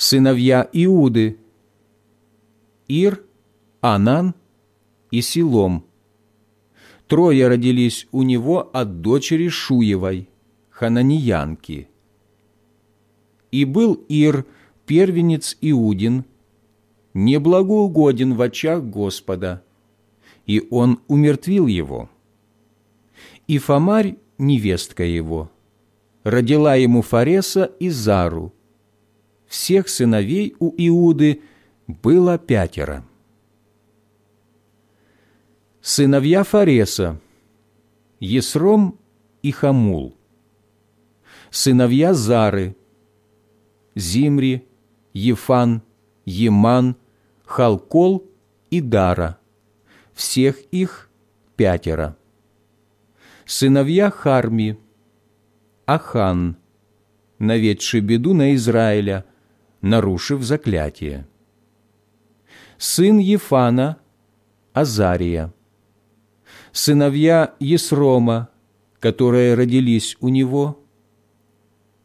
Сыновья Иуды – Ир, Анан и Силом. Трое родились у него от дочери Шуевой, хананьянки. И был Ир, первенец Иудин, неблагоугоден в очах Господа, и он умертвил его. И Фомарь невестка его, родила ему Фареса и Зару. Всех сыновей у Иуды было пятеро. Сыновья Фареса – Есром и Хамул. Сыновья Зары – Зимри, Ефан, Еман, Халкол и Дара. Всех их пятеро сыновья Харми, Ахан, наведший беду на Израиля, нарушив заклятие. Сын Ефана, Азария. Сыновья Есрома, которые родились у него,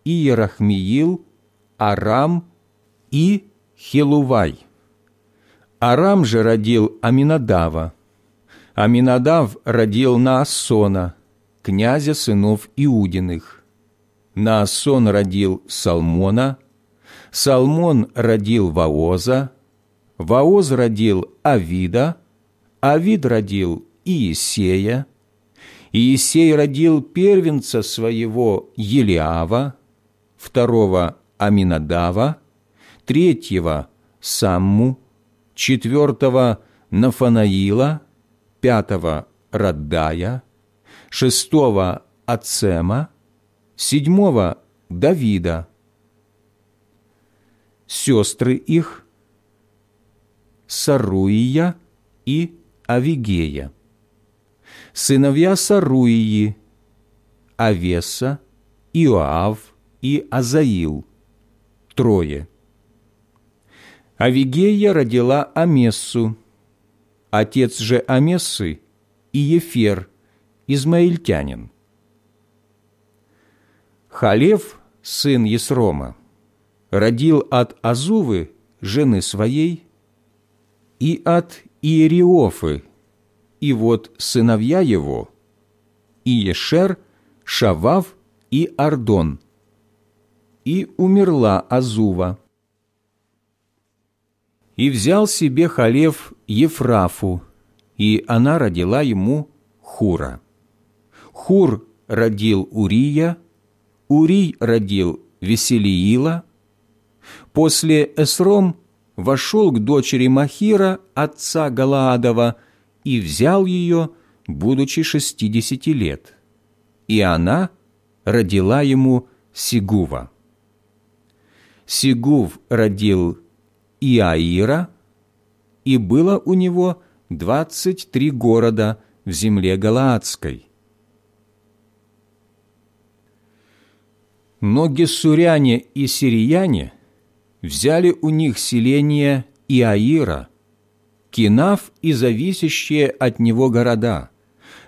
Иерахмиил, Арам и Хелувай. Арам же родил Аминадава. Аминадав родил Наассона, князя сынов Иудиных. Наасон родил Салмона, Салмон родил Ваоза, Ваоз родил Авида, Авид родил Иисея, Иисей родил первенца своего Елиава, второго Аминадава, третьего Самму, четвертого Нафанаила, пятого Раддая, шестого Ацема, седьмого Давида. Сестры их Саруия и Авигея. Сыновья Саруии Авеса, Иоав и Азаил. Трое. Авигея родила Амессу, отец же Амессы – Иефер – измаильтянин. Халев, сын Есрома, родил от Азувы, жены своей, и от Иериофы, и вот сыновья его, Иешер, Шавав и Ардон. И умерла Азува. И взял себе Халев Ефрафу, и она родила ему Хура. Хур родил Урия, Урий родил Веселиила. После Эсром вошел к дочери Махира, отца Галаадова, и взял ее, будучи шестидесяти лет. И она родила ему Сигува. Сигув родил Иаира, и было у него двадцать три города в земле Галаадской – Но гессуряне и сирияне взяли у них селение Иаира, Кинав и зависящие от него города,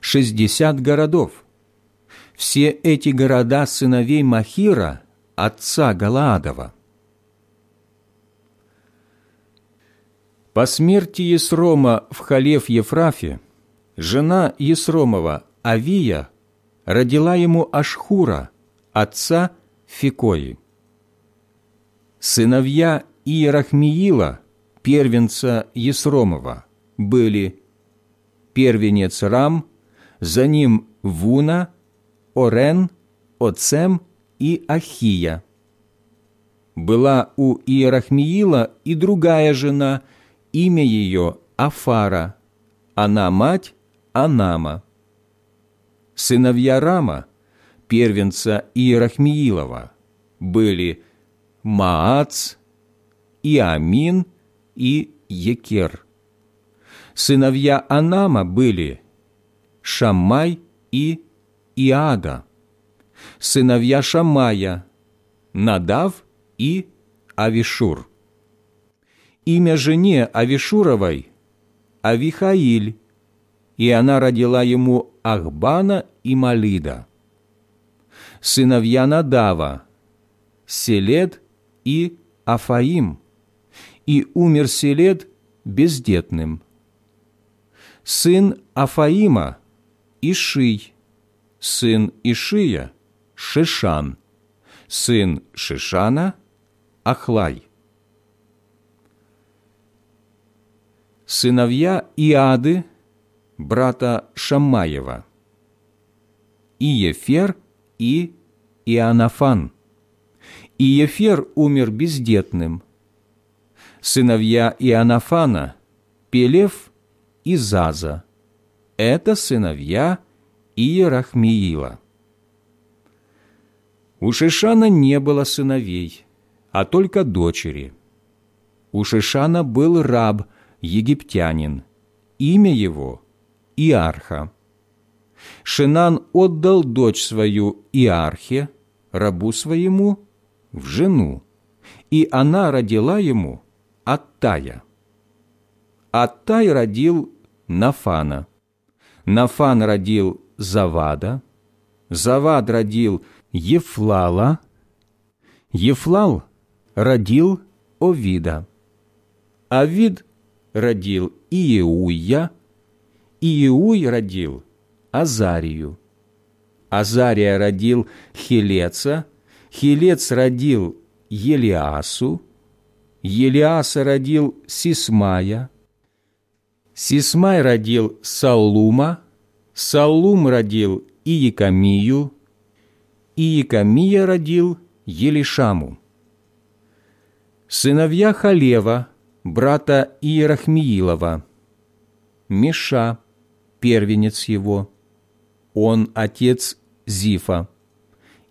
шестьдесят городов. Все эти города сыновей Махира, отца Галаадова. По смерти Есрома в Халев Ефрафе жена Есромова Авия родила ему Ашхура, отца Фикои. Сыновья Иерахмиила, первенца Есромова, были первенец Рам, за ним Вуна, Орен, Оцем и Ахия. Была у Иерахмиила и другая жена, имя ее Афара, она мать Анама. Сыновья Рама, первенца Иерахмиилова, были Маац, Иамин и Екер. Сыновья Анама были Шамай и Иада. Сыновья Шамая – Надав и Авишур. Имя жене Авишуровой – Авихаиль, и она родила ему Ахбана и Малида. Сыновья Надава – Селед и Афаим, и умер Селед бездетным. Сын Афаима – Иший, сын Ишия – Шишан, сын Шишана – Ахлай. Сыновья Иады, брата Шамаева, Иефер и Иоаннафан. Иефер умер бездетным. Сыновья Иоаннафана – Пелев и Заза. Это сыновья Иерахмиила. У Шишана не было сыновей, а только дочери. У Шишана был раб, египтянин, имя его – Иарха. Шинан отдал дочь свою Иархе, рабу своему, в жену, и она родила ему Аттая. Аттай родил Нафана. Нафан родил Завада. Завад родил Ефлала. Ефлал родил Овида. Овид родил Иеуя. Иеуй родил Азарию. Азария родил Хилеца. Хилец родил Елиасу. Елиаса родил Сисмая. Сисмай родил Салума. Салум родил Иекамию. Иекамия родил Елишаму. Сыновья Халева, брата Иерахмиилова. Миша, первенец его. Он отец Зифа.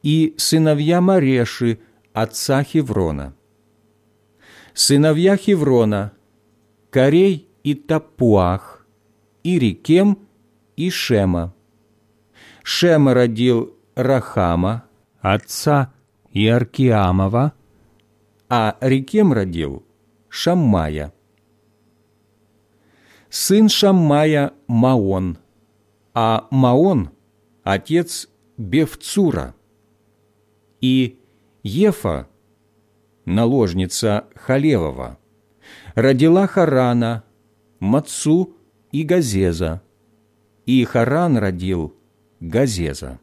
И сыновья Мареши, отца Хеврона сыновья Хеврона, Корей и Тапуах, и Рикем и Шема. Шема родил Рахама, отца Иаркиамова, а Рикем родил Шаммая. Сын Шаммая – Маон, а Маон – отец Бевцура. И Ефа – наложница Халевова, родила Харана, Мацу и Газеза, и Харан родил Газеза.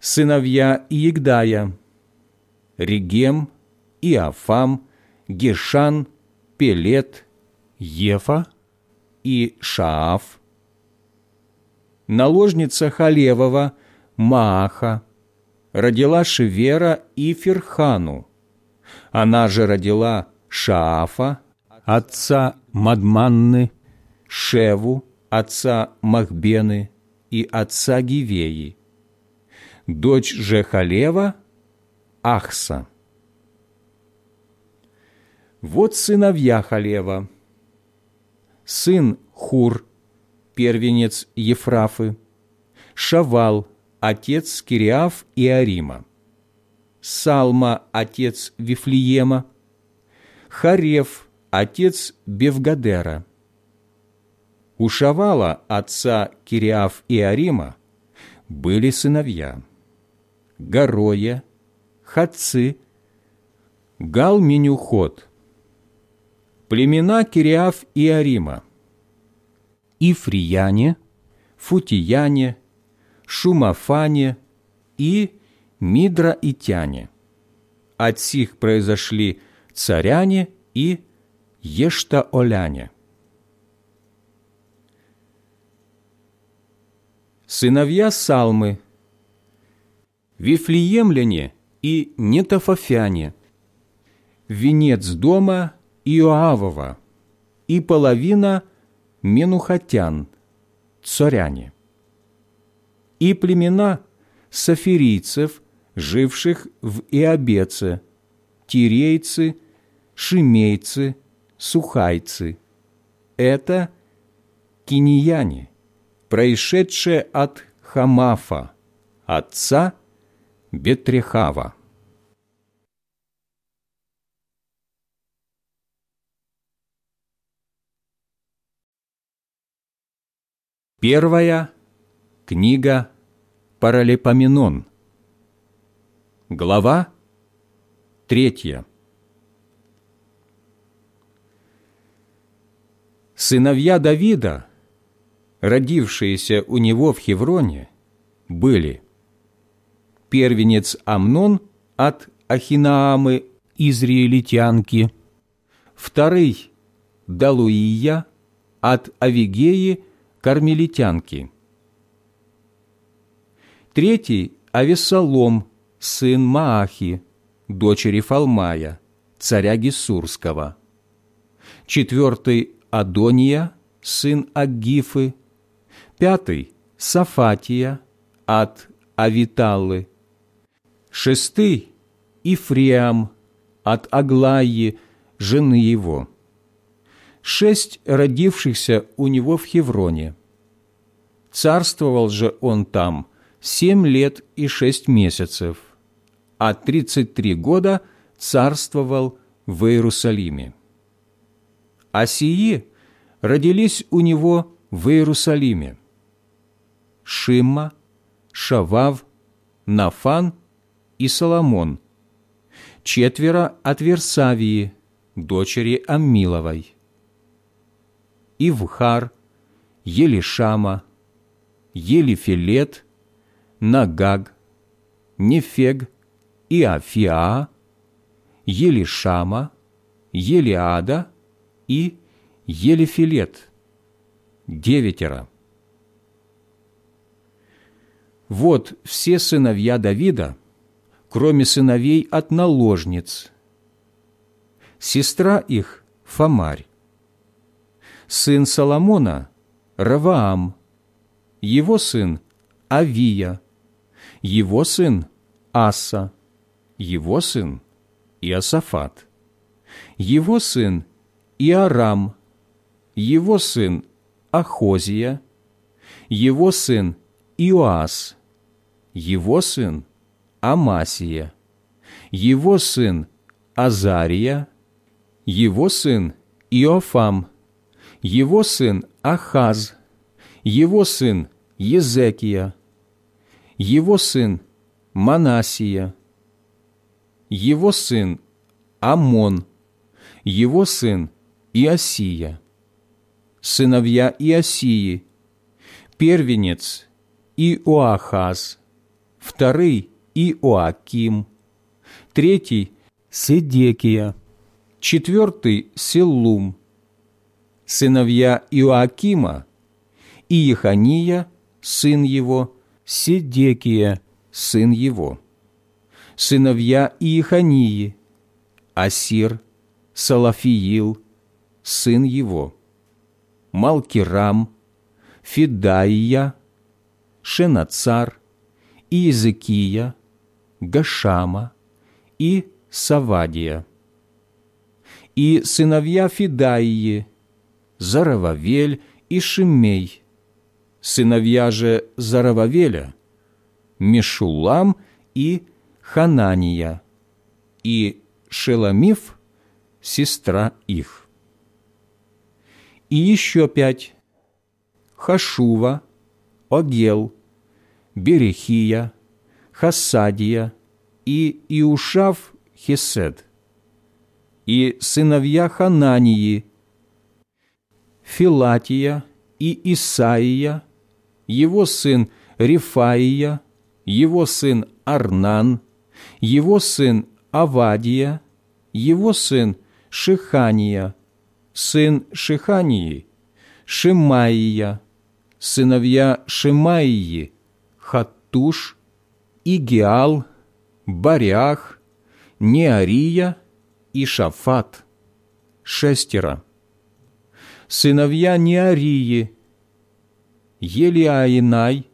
Сыновья Иегдая, Регем, Иофам, Гешан, Пелет, Ефа и Шааф. Наложница Халевова, Мааха, родила Шевера и Ферхану. Она же родила Шаафа, отца Мадманны, Шеву, отца Махбены и отца Гивеи. Дочь же Халева – Ахса. Вот сыновья Халева. Сын Хур, первенец Ефрафы, Шавал – отец Кириаф и Арима, Салма, отец Вифлеема, Харев, отец Бевгадера. У Шавала, отца Кириаф и Арима, были сыновья Гороя, Хатцы, Галменюхот, племена Кириаф и Арима, Ифрияне, Футияне, Шумафане и Мидраитяне. От сих произошли царяне и Ештаоляне. Сыновья Салмы, Вифлеемляне и Нетофофяне, венец дома Иоавова и половина Менухатян, царяне, и племена сафирийцев, живших в Иобеце, тирейцы, шимейцы, сухайцы. Это кинияне, происшедшие от Хамафа, отца Бетрехава. Первая книга Паралипоменон. Глава третья. Сыновья Давида, родившиеся у него в Хевроне, были первенец Амнон от Ахинаамы израильтянки, вторый Далуия от Авигеи кармелитянки, третий Авесолом, сын Маахи, дочери Фалмая, царя Гессурского, четвертый Адония, сын Агифы, пятый – Сафатия от Авиталы, шестый – Ифриам от Аглаи, жены его, шесть родившихся у него в Хевроне. Царствовал же он там семь лет и шесть месяцев, а тридцать три года царствовал в Иерусалиме а сии родились у него в Иерусалиме. Шимма, Шавав, Нафан и Соломон, четверо от Версавии, дочери Аммиловой, Ивхар, Елишама, Елифилет, Нагаг, Нефег, Иофиа, Елишама, Елиада и Елифилет – девятеро. Вот все сыновья Давида, кроме сыновей от наложниц. Сестра их – Фомарь. Сын Соломона – Раваам. Его сын – Авия. Его сын – Аса. Его сын – Иосафат. Его сын Иорам, его сын Ахозия, его сын Иоас, его сын Амасия, его сын Азария, его сын Иофам, его сын Ахаз, его сын Езекия, его сын Манасия, его сын Амон, его сын Иосия, сыновья Иосии, первенец Иоахаз, второй Иоаким, третий Седекия, четвертый Селум, сыновья Иоакима, Иехания, сын его, Седекия, сын его, сыновья Иехании, Асир, Салафиил, сын его, Малкирам, Фидаия, Шенацар, Иезекия, Гашама и Савадия. И сыновья Фидаии, Зарававель и Шимей, сыновья же Зарававеля, Мешулам и Ханания, и Шеламиф, сестра их. И еще пять – Хашува, Огел, Берехия, Хасадия и Иушав Хесед, и сыновья Ханании, Филатия и Исаия, его сын Рифаия, его сын Арнан, его сын Авадия, его сын Шихания, сын Шихании, Шимаия, сыновья Шимаии, Хаттуш, Игиал, Барях, Неария и Шафат, шестеро. Сыновья Неарии, Елиаинай,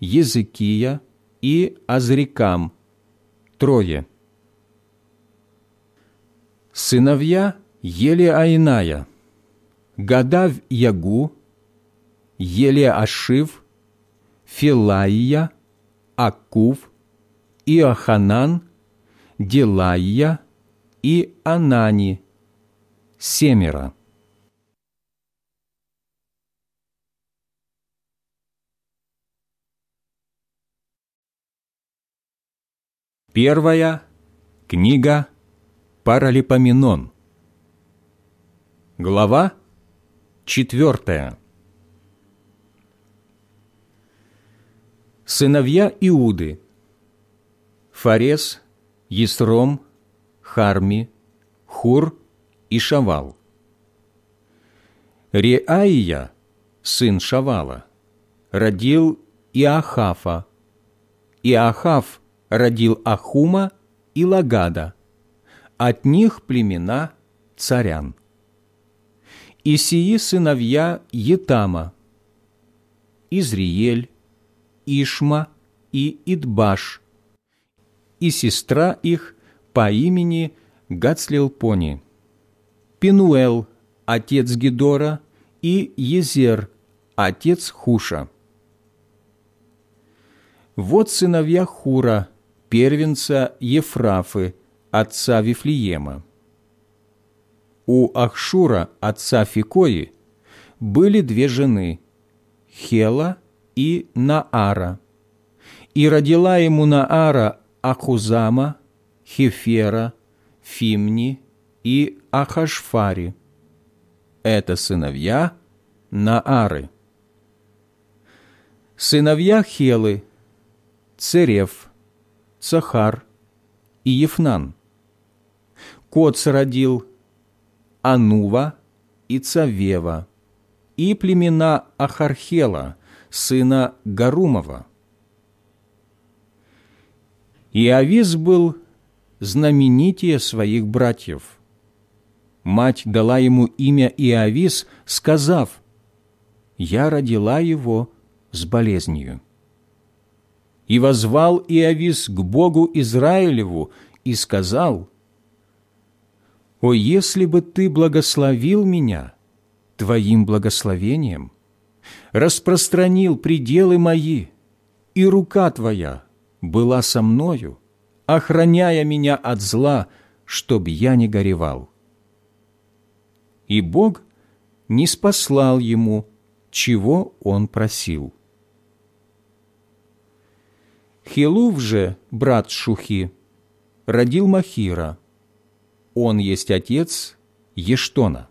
Языкия и Азрикам, трое. Сыновья Елиаиная, Гадав Ягу, Елеашив, Филаия, Акув, Иоханан, Делаия и Анани, семеро. Первая книга Паралипоменон. Глава четвертая. Сыновья Иуды Фарес, Есром, Харми, Хур и Шавал. Реаия, сын Шавала, родил Иахафа. Иахаф родил Ахума и Лагада. От них племена царян. И сии сыновья Етама, Изриель, Ишма и Идбаш, и сестра их по имени Гацлилпони, Пинуэл, отец Гедора, и Езер, отец Хуша. Вот сыновья Хура, первенца Ефрафы, отца Вифлеема. У Ахшура, отца Фикои, были две жены – Хела и Наара. И родила ему Наара Ахузама, Хефера, Фимни и Ахашфари. Это сыновья Наары. Сыновья Хелы – Церев, Цахар и Ефнан. Коц родил Анува и Цавева и племена Ахархела, сына Гарумова. Иовис был знаменитее своих братьев. Мать дала ему имя Иовис, сказав, «Я родила его с болезнью». И возвал Иовис к Богу Израилеву и сказал, «О, если бы ты благословил меня твоим благословением, распространил пределы мои, и рука твоя была со мною, охраняя меня от зла, чтоб я не горевал». И Бог не спаслал ему, чего он просил. Хилув же, брат Шухи, родил Махира. Он есть отец Ештона.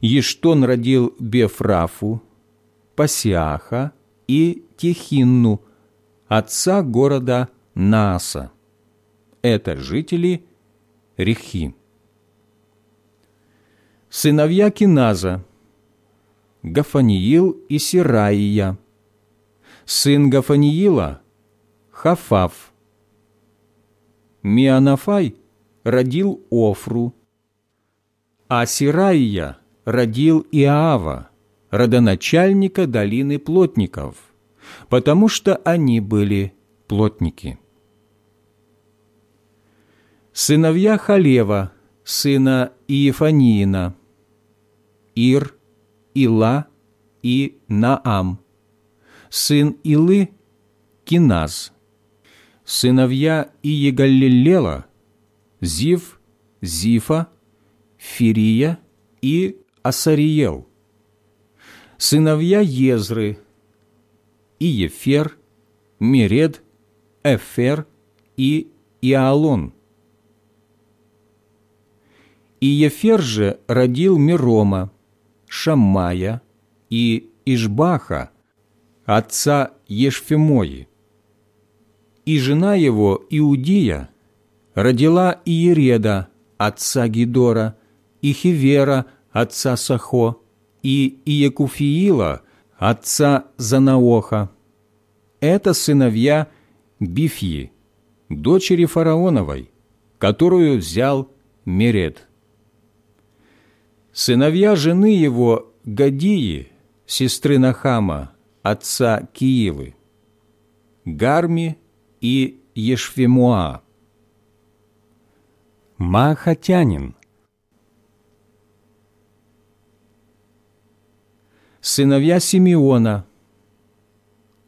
Ештон родил Бефрафу, Пасиаха и Техинну, отца города Нааса. Это жители Рехи. Сыновья Киназа, Гафаниил и Сираия. Сын Гафаниила – Хафав. Мианафай родил Офру, а Сираия родил Иава, родоначальника долины плотников, потому что они были плотники. Сыновья Халева, сына Иефаниина, Ир, Ила и Наам, сын Илы – Киназ, сыновья Иегаллелела, Зив, Зифа, Фирия и Асариел, сыновья Езры, Иефер, Меред, Эфер и Иалон. Иефер же родил Мирома, Шаммая и Ишбаха, отца Ешфемои. И жена его, Иудия, родила Иереда, отца Гидора, и Хивера, отца Сахо, и Иекуфиила, отца Занаоха. Это сыновья Бифьи, дочери фараоновой, которую взял Меред. Сыновья жены его Гадии, сестры Нахама, отца Киевы, Гарми и Ешфемуа. Маахатянин. Сыновья Симеона,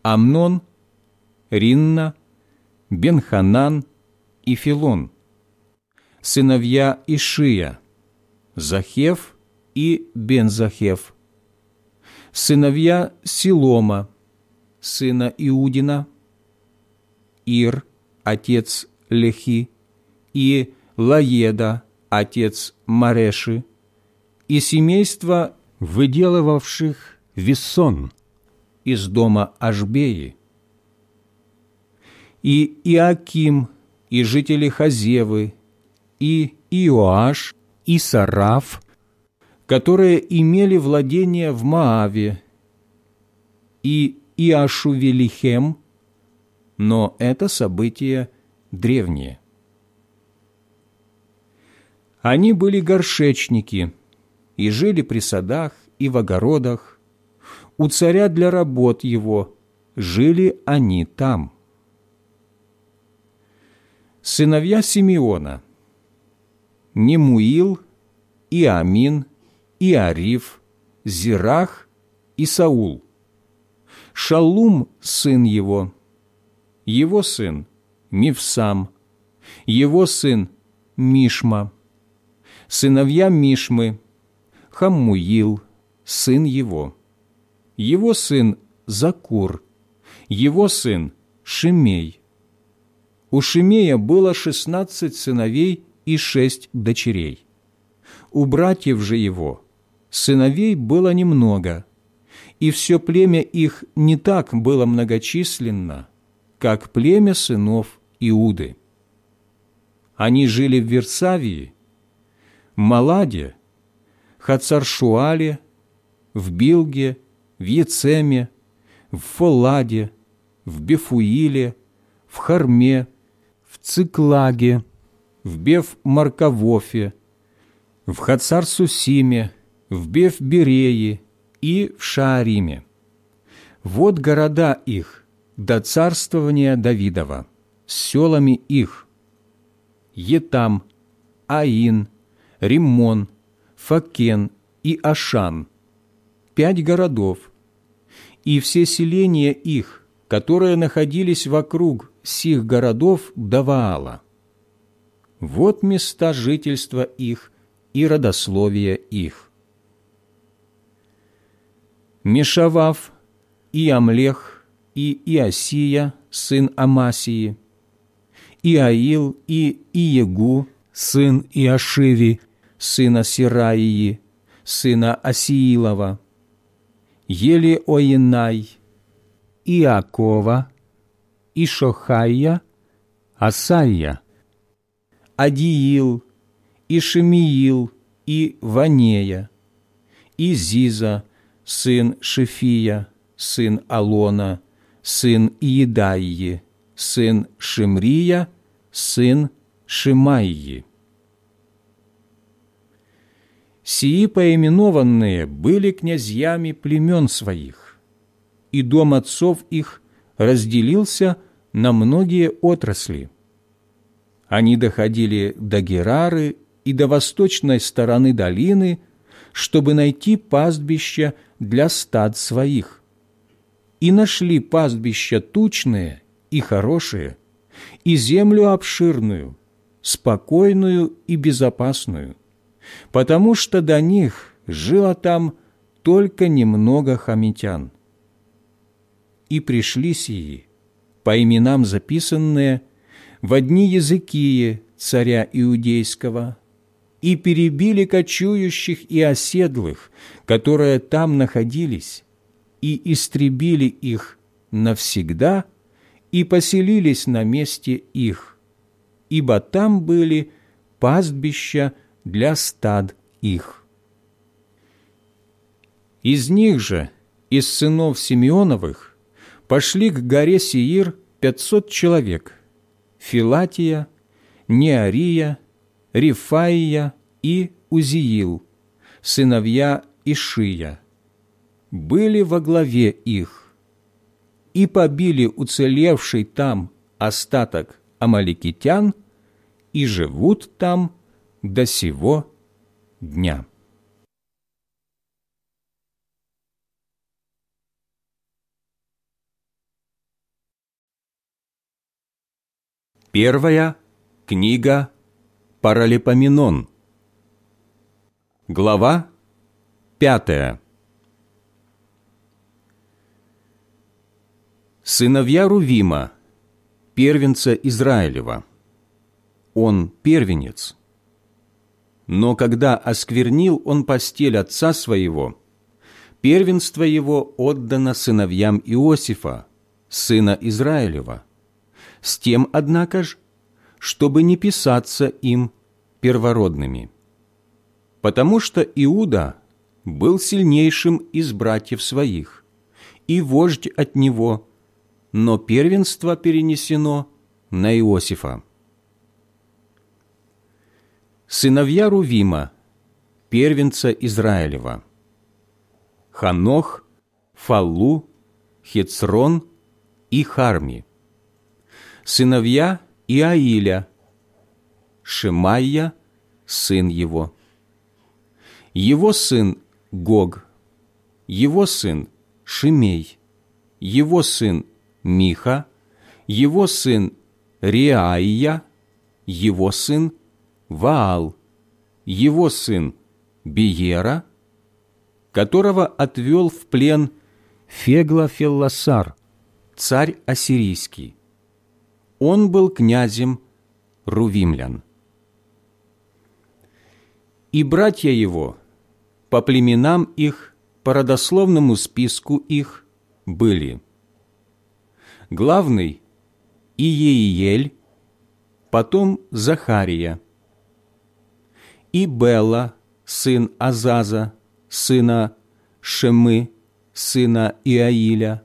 Амнон, Ринна, Бенханан и Филон. Сыновья Ишия, Захев и Бензахев. Сыновья Силома, сына Иудина, Ир, отец Лехи, и Лаеда, отец Мареши, и семейство выделывавших Вессон из дома Ашбеи, и Иаким, и жители Хазевы, и Иоаш, и Сараф, которые имели владение в Мааве, и Иашувелихем, но это события древние. Они были горшечники и жили при садах и в огородах. У царя для работ его жили они там. Сыновья Симеона – Немуил, Иамин, Иариф, Зирах и Саул. Шалум – сын его, его сын – Мивсам, его сын – Мишма, сыновья Мишмы, Хаммуил, сын его, его сын Закур, его сын Шимей. У Шимея было шестнадцать сыновей и шесть дочерей. У братьев же его сыновей было немного, и все племя их не так было многочисленно, как племя сынов Иуды. Они жили в Версавии, Маладе, Хацаршуале, в Билге, в Ецеме, в Фоладе, в Бефуиле, в Харме, в Циклаге, в Беф-Марковофе, в Хацар-Сусиме, в Беф-Берее и в Шаариме. Вот города их до царствования Давидова, с селами их – Етам, Аин, Риммон, Факен и Ашан, пять городов, и все селения их, которые находились вокруг сих городов Даваала. Вот места жительства их и родословия их. Мешавав, и Амлех, и Иосия, сын Амасии, Иаил и Иегу, сын Иошиви, сына Сираии, сына Асиилова, Елеоинай, Иакова, Ишохая, Асайя, Адиил, Ишемиил и Ванея, и Зиза, сын Шефия, сын Алона, сын Иедаии, сын Шимрия, сын Шимайи. Сии поименованные были князьями племен своих, и дом отцов их разделился на многие отрасли. Они доходили до Герары и до восточной стороны долины, чтобы найти пастбища для стад своих. И нашли пастбища тучные и хорошие, и землю обширную, спокойную и безопасную – потому что до них жило там только немного хамитян. И пришли сии, по именам записанные, в одни языкие царя Иудейского, и перебили кочующих и оседлых, которые там находились, и истребили их навсегда и поселились на месте их, ибо там были пастбища для стад их. Из них же, из сынов Симеоновых, пошли к горе Сиир пятьсот человек – Филатия, Неария, Рифаия и Узиил, сыновья Ишия, были во главе их и побили уцелевший там остаток амаликитян и живут там до сего дня. Первая книга Паралипоменон. Глава пятая. Сыновья Рувима, первенца Израилева. Он первенец. Но когда осквернил он постель отца своего, первенство его отдано сыновьям Иосифа, сына Израилева, с тем, однако ж, чтобы не писаться им первородными. Потому что Иуда был сильнейшим из братьев своих, и вождь от него, но первенство перенесено на Иосифа. Сыновья Рувима, первенца Израилева, Ханох, Фаллу, Хецрон и Харми, сыновья Иаиля, Шимайя, сын его, его сын Гог, его сын Шимей, его сын Миха, его сын Реаия, его сын Ваал, его сын Биера, которого отвел в плен Феглафелласар, царь ассирийский он был князем Рувимлян. И братья его, по племенам их, по родословному списку их, были главный Иеиель, потом Захария, и Бела, сын Азаза, сына Шемы, сына Иаиля.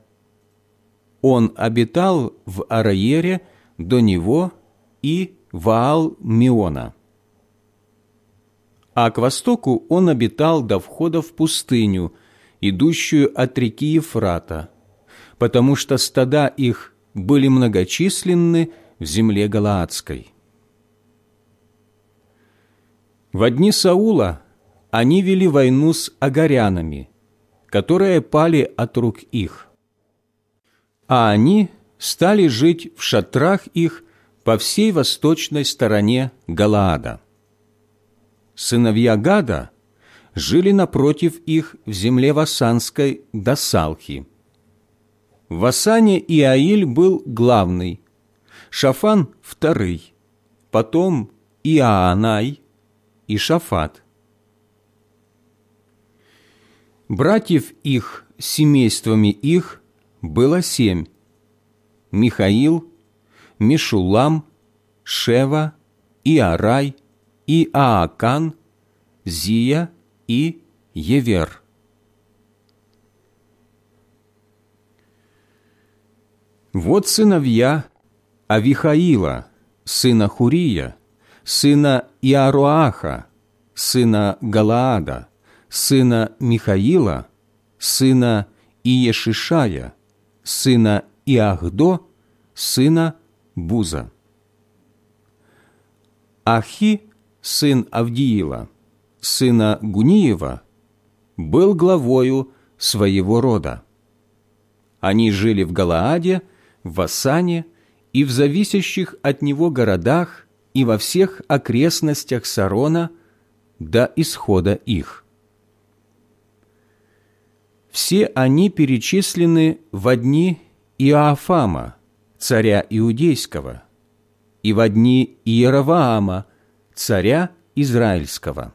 Он обитал в Араере до него и Ваал-Миона. А к востоку он обитал до входа в пустыню, идущую от реки Ефрата, потому что стада их были многочисленны в земле Галаадской. В дни Саула они вели войну с агарянами, которые пали от рук их. А они – стали жить в шатрах их по всей восточной стороне Галаада. Сыновья Гада жили напротив их в земле Васанской до Салхи. В Васане Иаиль был главный, Шафан – вторый, потом Иаанай и Шафат. Братьев их семействами их было семь, Михаил, Мишулам, Шева, Иарай, Иаакан, Зия и Евер. Вот сыновья Авихаила, сына Хурия, сына Иаруаха, сына Галаада, сына Михаила, сына Иешишая, сына Иахдо, сына Буза. Ахи, сын Авдиила, сына Гуниева, был главою своего рода. Они жили в Галааде, в Васане и в зависящих от него городах и во всех окрестностях Сарона до исхода их. Все они перечислены в одни Иоафама, царя Иудейского, и в дни Иераваама, царя Израильского.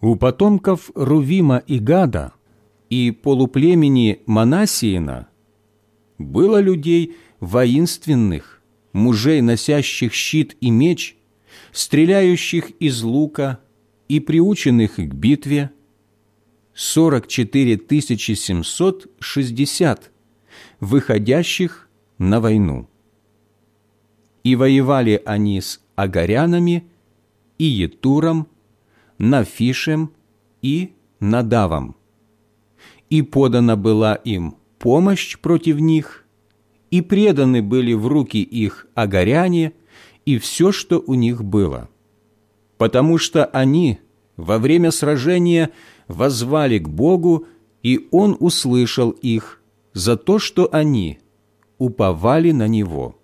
У потомков Рувима и Гада и полуплемени Манасиина было людей воинственных, мужей, носящих щит и меч, стреляющих из лука и приученных к битве, 44 760 выходящих на войну. И воевали они с агарянами и Етуром, Нафишем и Надавом. И подана была им помощь против них, и преданы были в руки их агаряне и все, что у них было. Потому что они во время сражения возвали к Богу, и Он услышал их за то, что они уповали на Него.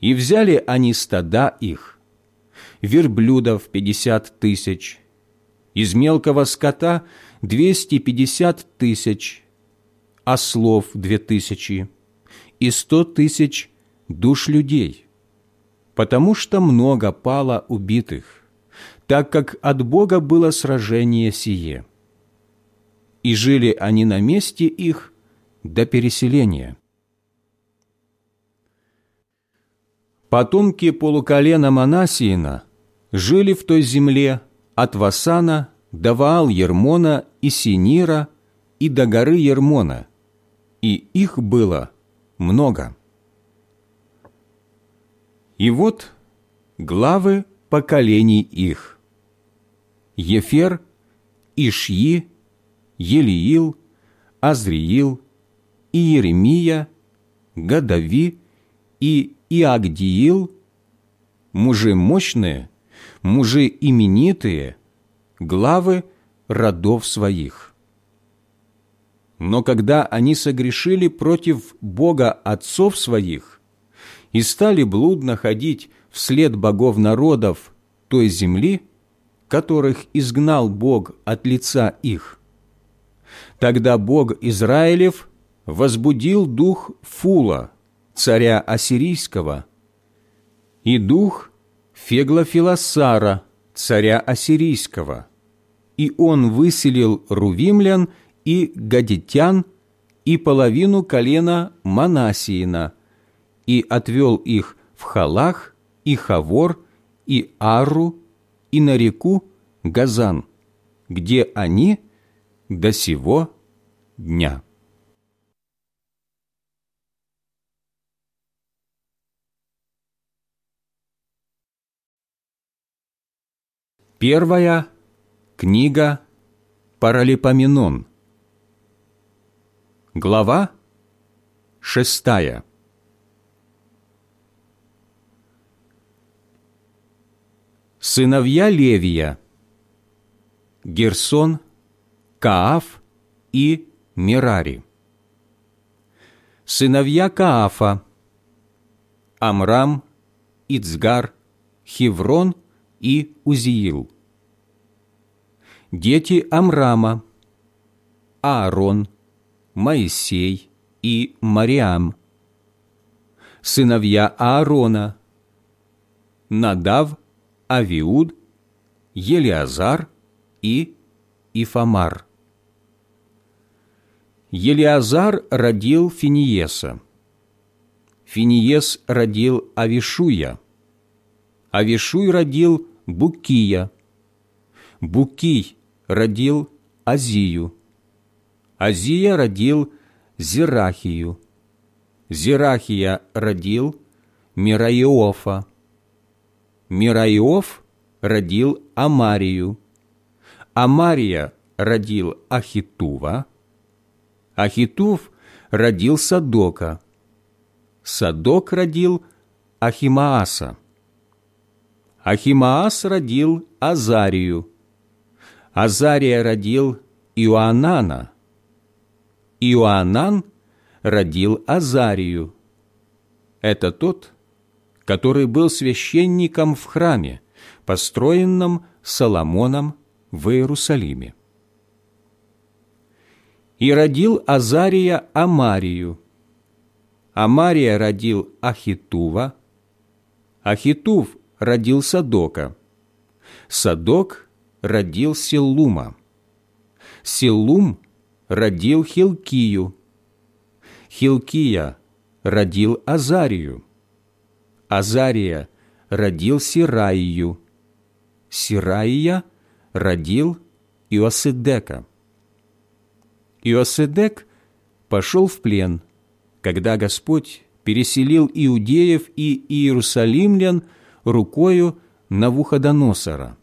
И взяли они стада их, верблюдов пятьдесят тысяч, из мелкого скота двести пятьдесят тысяч, ослов две тысячи и сто тысяч душ людей, потому что много пало убитых, так как от Бога было сражение сие. И жили они на месте их до переселения. Потомки полуколена Манасиина жили в той земле от Васана до Ваал-Ермона и Синира и до горы Ермона, и их было много. И вот главы поколений их. Ефер, Ишьи, Елиил, Азриил, Иеремия, Гадави и Иагдиил, мужи мощные, мужи именитые, главы родов своих. Но когда они согрешили против Бога отцов своих и стали блудно ходить вслед богов народов той земли, которых изгнал Бог от лица их, тогда Бог Израилев возбудил дух Фула, царя Ассирийского, и дух Феглофилосара, царя Ассирийского, и он выселил рувимлян и гадитян и половину колена Манасиина, и отвел их в Халах, и Хавор, и Ару, и на реку Газан, где они до сего дня. Первая книга Паралипоменон. Глава шестая. Сыновья Левия Герсон, Кааф и Мирари. Сыновья Каафа Амрам, Ицгар, Хеврон и Узиил. Дети Амрама, Аарон, Моисей и Мариам. Сыновья Аарона, Надав, Авиуд, Елиазар и Ифамар. Елиазар родил Финиеса. Финиес родил Авишуя. Авишуй родил Букия. Букий родил Азию. Азия родил Зирахию. Зирахия родил Мираиофа. Мираиоф родил Амарию. Амария родил Ахитува. Ахитув родил Садока. Садок родил Ахимааса. Ахимаас родил Азарию. Азария родил Иоанана. Иоанан родил Азарию. Это тот, который был священником в храме, построенном Соломоном в Иерусалиме. И родил Азария Амарию. Амария родил Ахитува. Ахитув родил Садока. Садок родил Селума. Силум родил Хилкию, Хилкия родил Азарию, Азария родил Сираию, Сираия родил Иосидека. Иосидек пошел в плен, когда Господь переселил иудеев и иерусалимлян рукою Навуходоносора.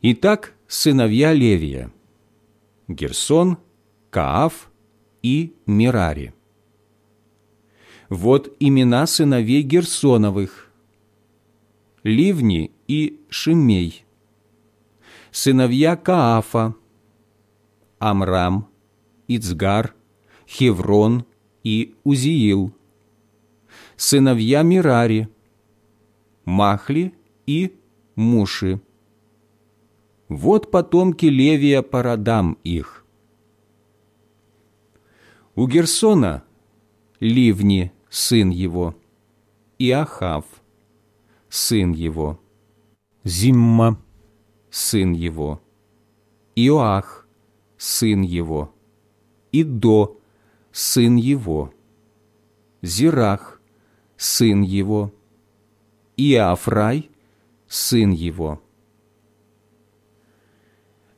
Итак, сыновья Левия – Герсон, Кааф и Мирари. Вот имена сыновей Герсоновых – Ливни и Шимей. Сыновья Каафа – Амрам, Ицгар, Хеврон и Узиил. Сыновья Мирари – Махли и Муши. Вот потомки Левия по их. У Герсона – Ливни, сын его, и Ахав, сын его, Зимма, сын его, Иоах, сын его, Идо, сын его, Зирах, сын его, Иафрай, сын его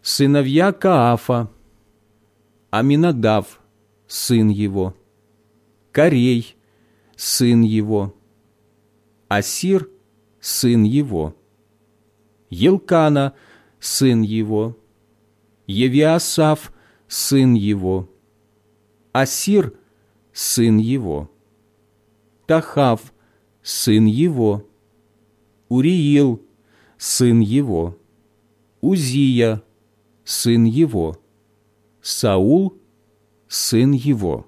сыновья Каафа, Аминадав, сын его, Корей, сын его, Асир, сын его, Елкана, сын его, Евиасав, сын его, Асир, сын его, Тахав, сын его, Уриил, сын его, Узия, сын его, Саул, сын его.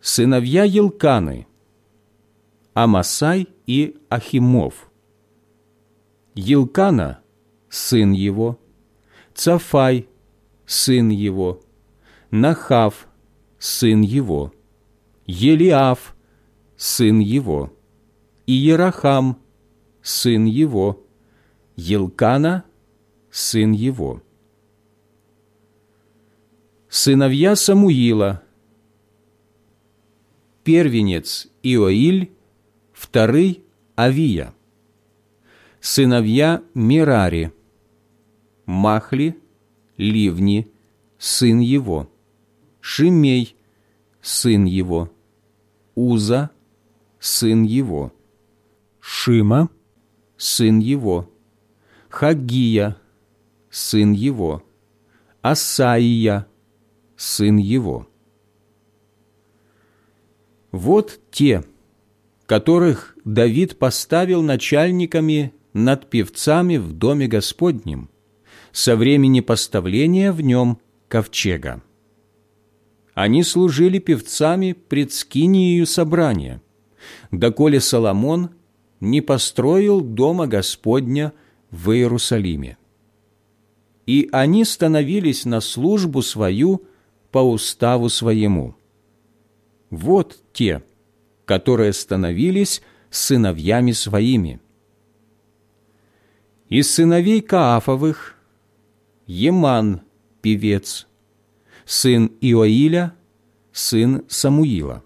Сыновья Елканы, Амасай и Ахимов. Елкана, сын его, Цафай, сын его, Нахав, сын его, Елиав, сын его, Иерахам, сын его, Елкана, сын его. Сыновья Самуила, первенец Иоиль, вторый Авия. Сыновья Мирари, Махли, Ливни, сын его, Шимей, сын его, Уза, сын его, Шима, сын его, Хагия, сын его, Асаия, сын его. Вот те, которых Давид поставил начальниками над певцами в Доме Господнем со времени поставления в нем ковчега. Они служили певцами пред скинией собрания, доколе Соломон не построил Дома Господня в Иерусалиме и они становились на службу свою по уставу своему. Вот те, которые становились сыновьями своими. Из сыновей Каафовых Еман, певец, сын Иоиля, сын Самуила,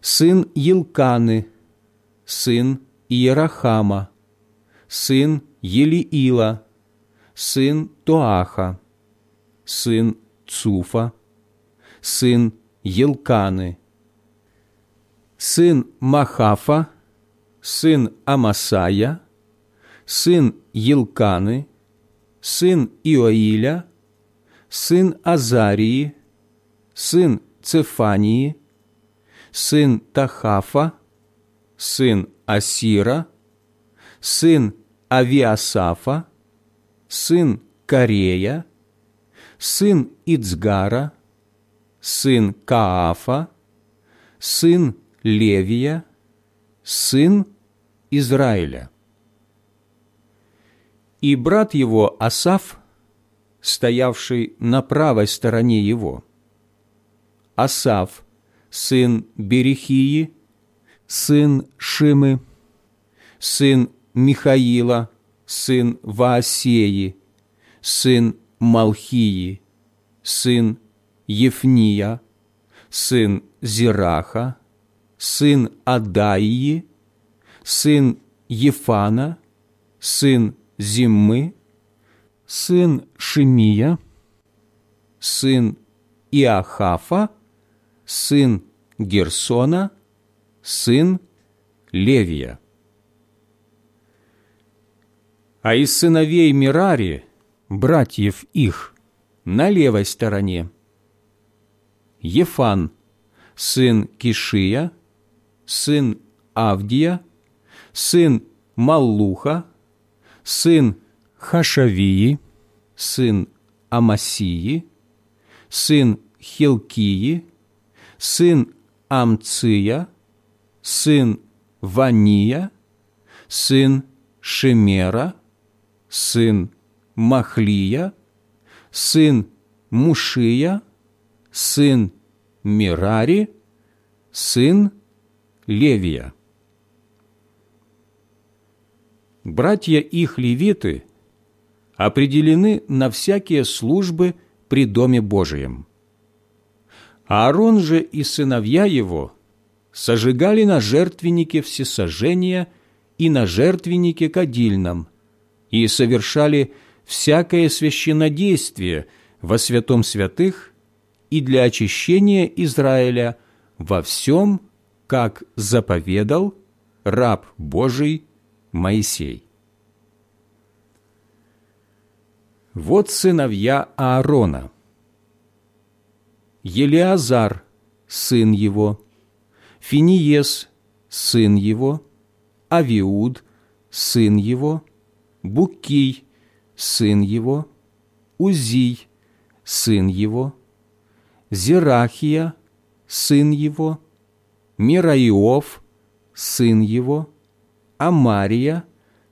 сын Елканы, сын Иерахама, сын Елиила, сын Тоаха, сын Цуфа, сын Елканы, сын Махафа, сын Амасая, сын Елканы, сын Иоиля, сын Азарии, сын Цефании, сын Тахафа, сын Асира, сын Авиасафа, сын Корея, сын Ицгара, сын Каафа, сын Левия, сын Израиля. И брат его Асав, стоявший на правой стороне его, Асав, сын Берехии, сын Шимы, сын Михаила, сын Ваосеи, сын Малхии, сын Ефния, сын Зираха, сын Адаии, сын Ефана, сын Зиммы, сын Шимия, сын Иохафа, сын Герсона, сын Левия. А из сыновей Мирари, братьев их, на левой стороне, Ефан, сын Кишия, сын Авдия, сын Маллуха, сын Хашавии, сын Амасии, сын Хилкии, сын Амция, сын Вания, сын Шемера, сын Махлия, сын Мушия, сын Мирари, сын Левия. Братья их левиты определены на всякие службы при Доме Божием. Аарон же и сыновья его сожигали на жертвеннике всесожжения и на жертвеннике кадильном и совершали всякое священнодействие во святом святых и для очищения Израиля во всем, как заповедал раб Божий Моисей. Вот сыновья Аарона. Елиазар, сын его, Финиес, сын его, Авиуд, сын его, Букий, сын его, Узий, сын его, Зерахия, сын его, Мираиов, сын его, Амария,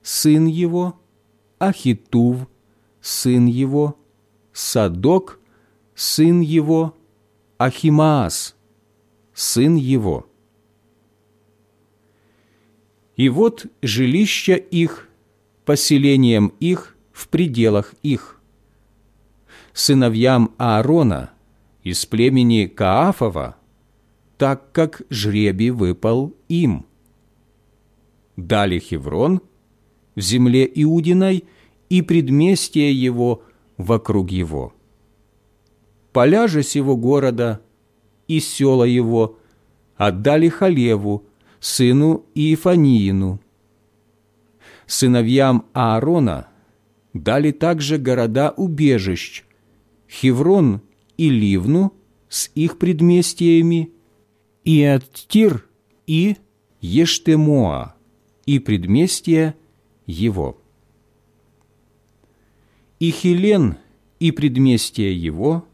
сын его, Ахитув, сын его, Садок, сын его, Ахимаас, сын его. И вот жилища их, поселением их в пределах их. Сыновьям Аарона из племени Каафова, так как жребий выпал им. Дали Хеврон в земле Иудиной и предместие его вокруг его. Поля же сего города и села его отдали Халеву, сыну Иефаниину. Сыновьям Аарона дали также города убежищ, Хеврон и Ливну с их предместиями, и Аттир и Ештемоа и предместья его. И Хелен и предместья его,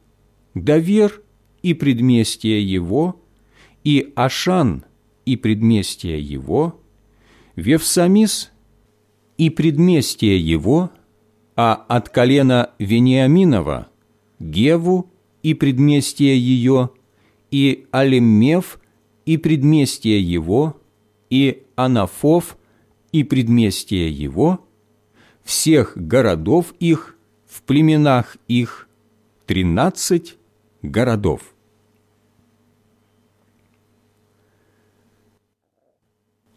Давер и предместья его, и Ашан и предместья его, Вевсамис и предместья его, а от колена Вениаминова Геву и предместья ее, и Алеммев и предместья его, и Анафов и предместья его, всех городов их в племенах их тринадцать городов.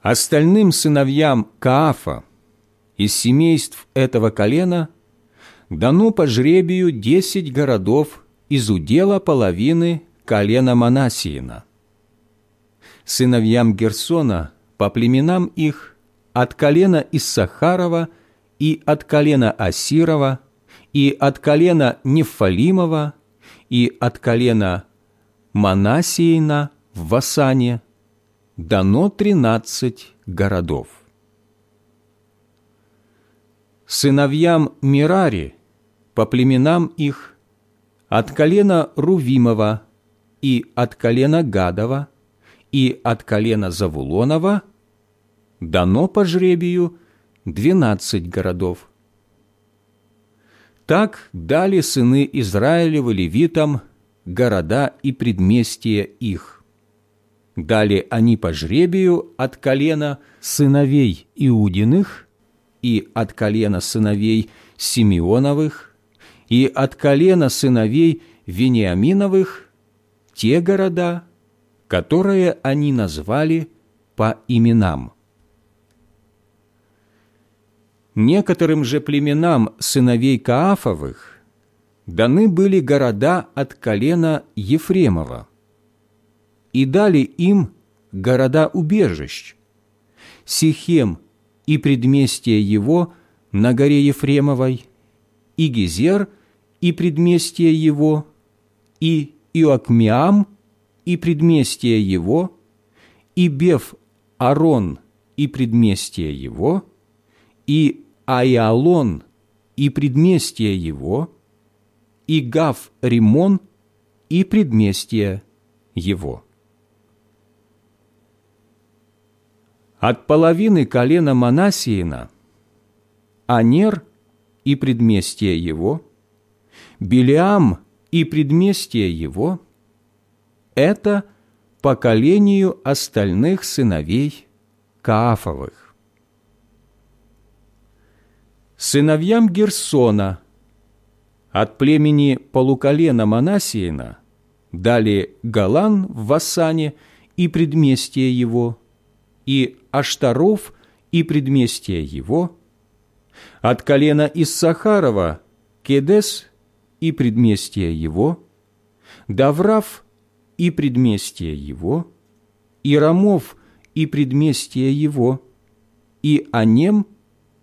Остальным сыновьям Каафа из семейств этого колена дано по жребию десять городов из удела половины колена Манасиина. Сыновьям Герсона по племенам их от колена Иссахарова и от колена Асирова и от колена Нефалимова и от колена Манасиина в Васане – дано тринадцать городов. Сыновьям Мирари по племенам их от колена Рувимова и от колена Гадова и от колена Завулонова дано по жребию двенадцать городов. Так дали сыны Израилевы левитам города и предместия их – Дали они по жребию от колена сыновей Иудиных и от колена сыновей Симеоновых, и от колена сыновей Вениаминовых те города, которые они назвали по именам. Некоторым же племенам сыновей Каафовых даны были города от колена Ефремова, и дали им города убежищ, Сихем и предместье его на горе Ефремовой, и Гезер и предместье его, и Иоакмиам и предместье его, и Бев Арон и предместье его, и Айалон и предместье его, и Гав Римон и предместье его. От половины колена Манасиина Анер и предместье его, Белиам и предместье его – это поколению остальных сыновей Каафовых. Сыновьям Герсона от племени полуколена Манасиина дали Галан в Вассане и предместье его, и Аштаров и предместье его, от колена Иссахарова Кедес и предместье его, Даврав и предместье его, и Рамов и предместье его, и Анем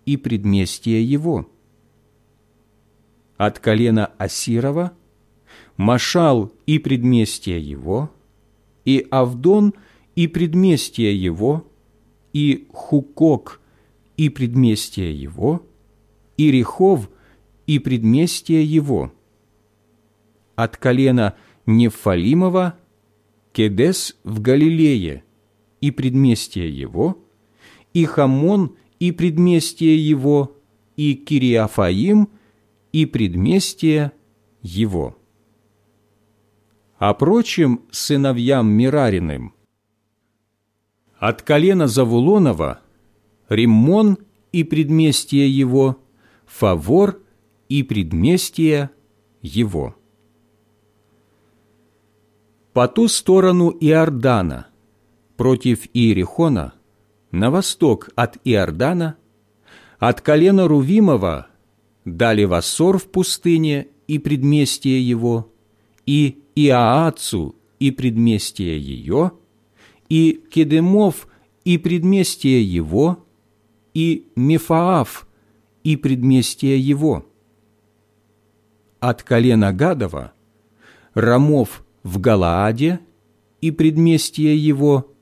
и предместье его. От колена Асирова Машал и предместье его, и Авдон и предместье его, и Хукок и предместье его, и Рехов и предместье его. От колена Нефалимова Кедес в Галилее и предместье его, и Хамон и предместье его, и Кириафаим и предместье его. А прочим сыновьям Мирариным от колена Завулонова Риммон и предместье его, Фавор и предместье его. По ту сторону Иордана, против Иерихона, на восток от Иордана, от колена Рувимова дали Вассор в пустыне и предместье его, и Иаацу и предместье ее, и Кедемов и предместье его, и Мефаав и предместье его. От колена Гадова Рамов в Галааде и предместье его,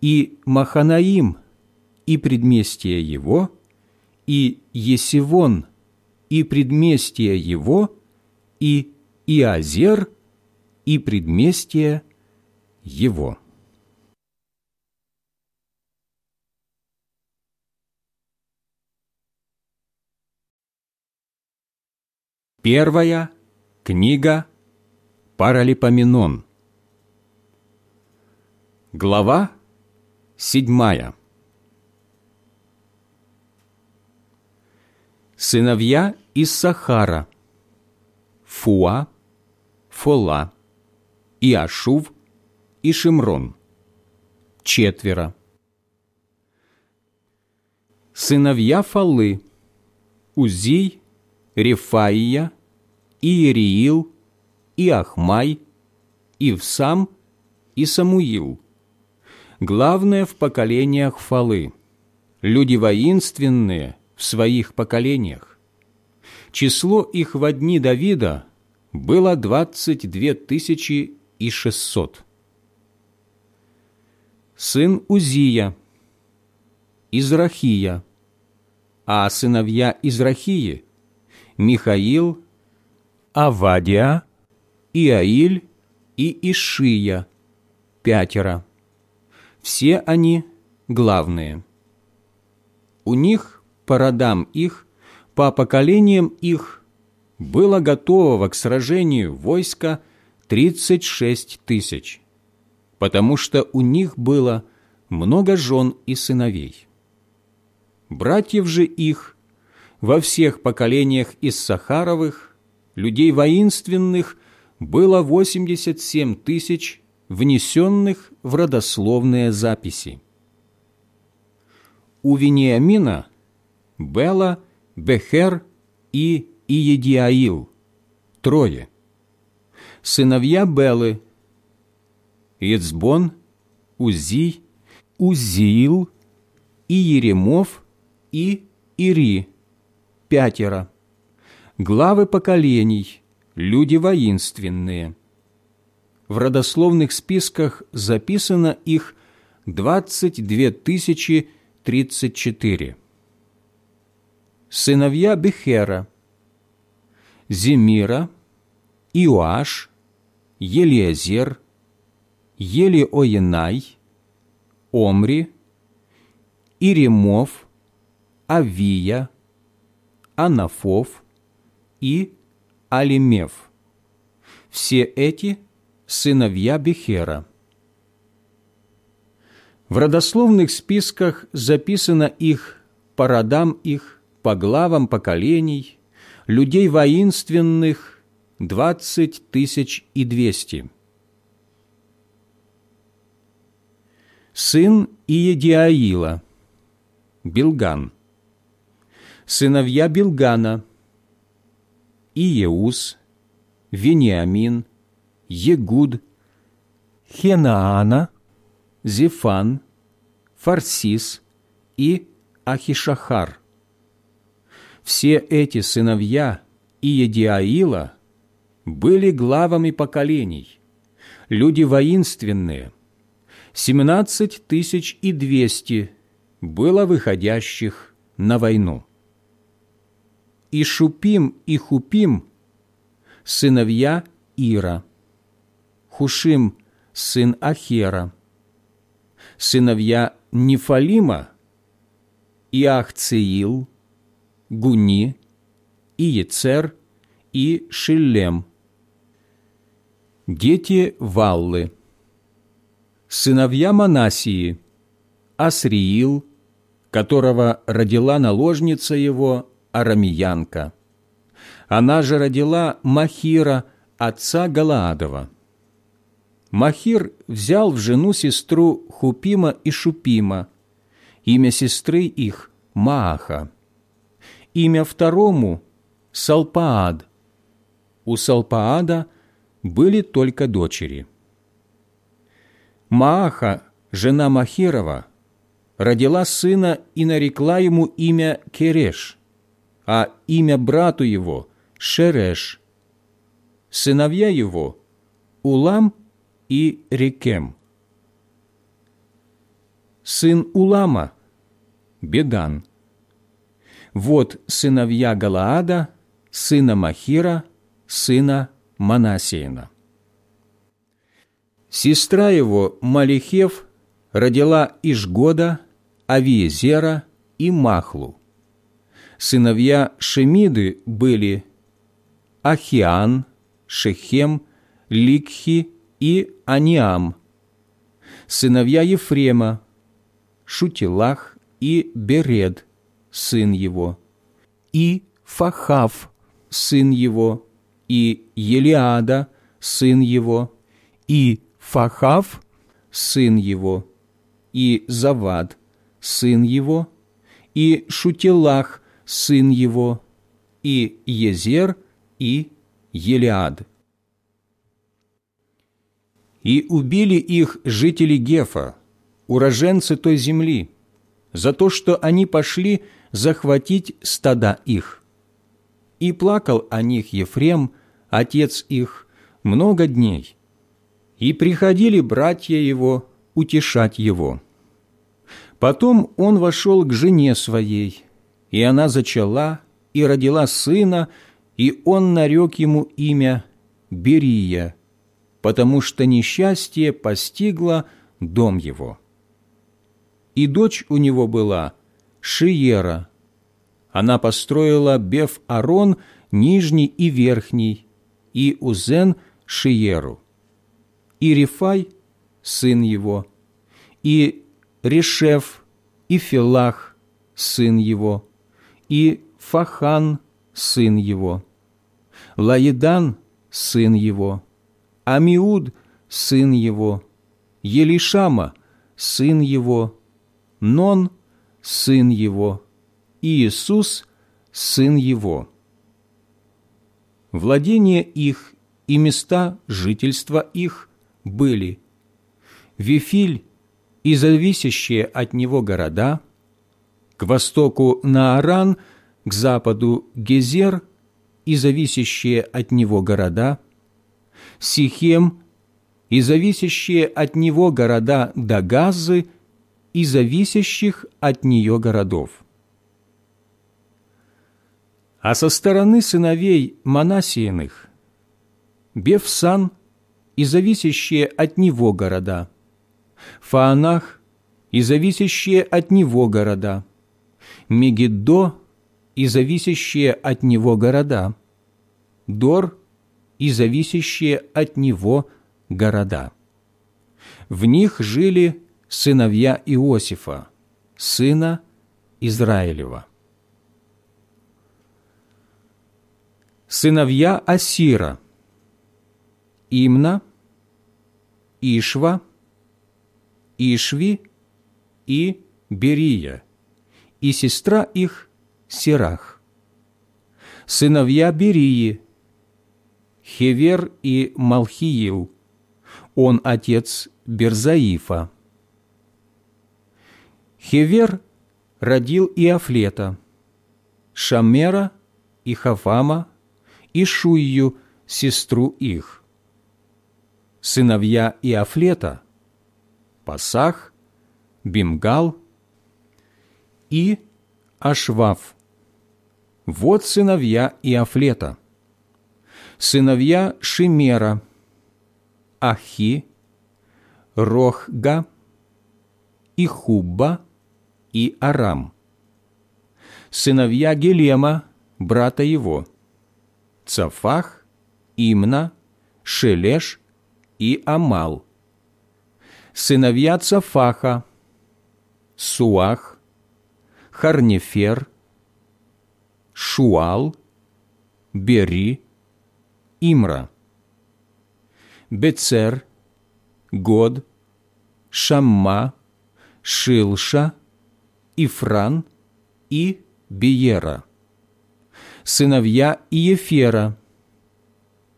и Маханаим и предместье его, и Есивон и предместье его, и Иазер и предместье его. Первая книга Паралипоменон. Глава седьмая. Сыновья из Сахара, Фуа, Фола, Иашув и Шимрон. Четверо. Сыновья Фалы, Узий, Рефаия, Иериил, и Ахмай, и Всам, и Самуил. Главное в поколениях Фалы, люди воинственные в своих поколениях. Число их в дни Давида было двадцать две тысячи и шестьсот. Сын Узия, Израхия, а сыновья Израхии – Михаил, Авадия, Иаиль и Ишия, пятеро. Все они главные. У них, по родам их, по поколениям их, было готового к сражению войска 36 тысяч, потому что у них было много жен и сыновей. братьев же их во всех поколениях из Сахаровых, людей воинственных, было 87 тысяч, внесенных в родословные записи. У Вениамина Бела, Бехер и Иедиаил, трое. Сыновья Белы – Ецбон, Узий, Узиил, Иеремов и Ири, пятеро. Главы поколений, люди воинственные. В родословных списках записано их 22 тысячи 34. Сыновья Бехера, Земира, Иоаш, Елиазер, Елиоенай, Омри, Иремов, Авия, Анафов и Алимев. Все эти – сыновья Бехера. В родословных списках записано их по родам их, по главам поколений, людей воинственных – двадцать тысяч и двести. Сын Иедиаила, Билган. Сыновья Билгана – Иеус, Вениамин, Егуд, Хенаана, Зефан, Фарсис и Ахишахар. Все эти сыновья Иедиаила были главами поколений, люди воинственные, семнадцать тысяч и двести было выходящих на войну. И Шупим и Хупим – сыновья Ира, Хушим – сын Ахера, сыновья Нефалима, Иахцеил, Гуни, Иецер и Шиллем. Дети Валлы. Сыновья Манасии, Асриил, которого родила наложница его Арамиянка. Она же родила Махира, отца Галаадова. Махир взял в жену сестру Хупима и Шупима, имя сестры их Мааха, имя второму – Салпаад. У Салпаада были только дочери. Мааха, жена Махирова, родила сына и нарекла ему имя Кереш, а имя брату его – Шереш. Сыновья его – Улам и Рекем сын Улама, Бедан. Вот сыновья Галаада, сына Махира, сына Манасиина. Сестра его, Малихев, родила Ишгода, Авиезера и Махлу. Сыновья Шемиды были Ахиан, Шехем, Ликхи и Аниам. Сыновья Ефрема, Шутилах и Беред, сын его, и Фахав, сын его, и Елиада, сын его, и Фахав, сын его, и Завад, сын его, и Шутилах, сын его, и Езер, и Елиад. И убили их жители Гефа, уроженцы той земли, за то, что они пошли захватить стада их. И плакал о них Ефрем, отец их, много дней. И приходили братья его утешать его. Потом он вошел к жене своей, и она зачала и родила сына, и он нарек ему имя Берия, потому что несчастье постигло дом его и дочь у него была Шиера. Она построила Беф-Арон, нижний и верхний, и Узен Шиеру. И Рифай, сын его, и Решев, и Филах, сын его, и Фахан, сын его, Лаидан, сын его, Амиуд, сын его, Елишама, сын его, Нон, сын его, Иисус, сын его. Владения их и места жительства их были. Вифиль и зависящие от него города, к востоку Нааран, к западу Гезер и зависящие от него города, Сихем и зависящие от него города Дагазы и зависящих от нее городов. А со стороны сыновей Манасииных Бевсан и зависящие от него города, Фаанах и зависящие от него города, Мегиддо и зависящие от него города, Дор и зависящие от него города. В них жили сыновья Иосифа, сына Израилева. Сыновья Асира, Имна, Ишва, Ишви и Берия, и сестра их Сирах. Сыновья Берии, Хевер и Малхиил, он отец Берзаифа. Хевер родил Иофлета, Шамера и Хафама, и Шуию, сестру их. Сыновья Иофлета – Пасах, Бимгал и Ашвав. Вот сыновья Иофлета. Сыновья Шимера – Ахи, Рохга, Ихубба и Арам. Сыновья Гелема, брата его, Цафах, Имна, Шелеш и Амал. Сыновья Цафаха, Суах, Харнефер, Шуал, Бери, Имра. Бецер, Год, Шамма, Шилша, Ифран и Биера. Сыновья Иефера,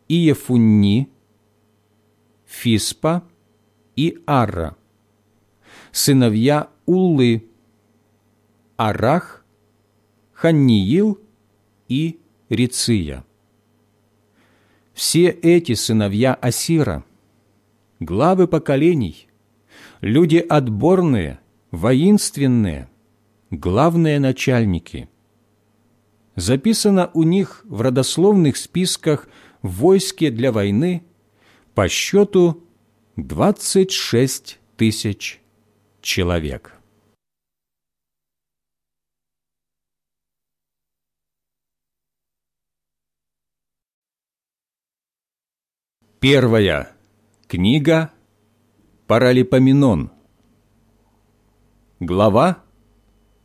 Иефунни, Фиспа и Ара. Сыновья Уллы, Арах, Ханниил и Риция. Все эти сыновья Асира, главы поколений, люди отборные, воинственные, главные начальники. Записано у них в родословных списках в войске для войны по счету 26 тысяч человек. Первая книга Паралипоменон. Глава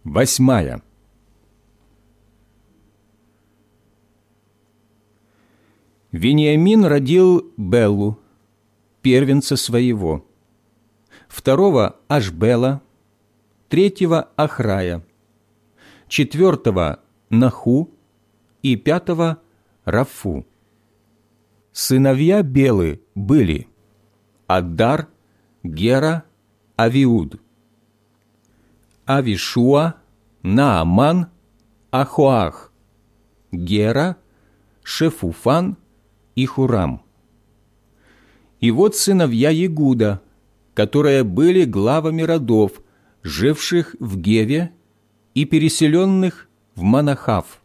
восьмая. Вениамин родил Беллу, первенца своего, второго – Ашбела, третьего – Ахрая, четвертого – Наху и пятого – Рафу. Сыновья Белы были Аддар, Гера, Авиуд, Авишуа, Нааман, Ахуах, Гера, Шефуфан и Хурам. И вот сыновья Ягуда, которые были главами родов, живших в Геве и переселенных в Манахав.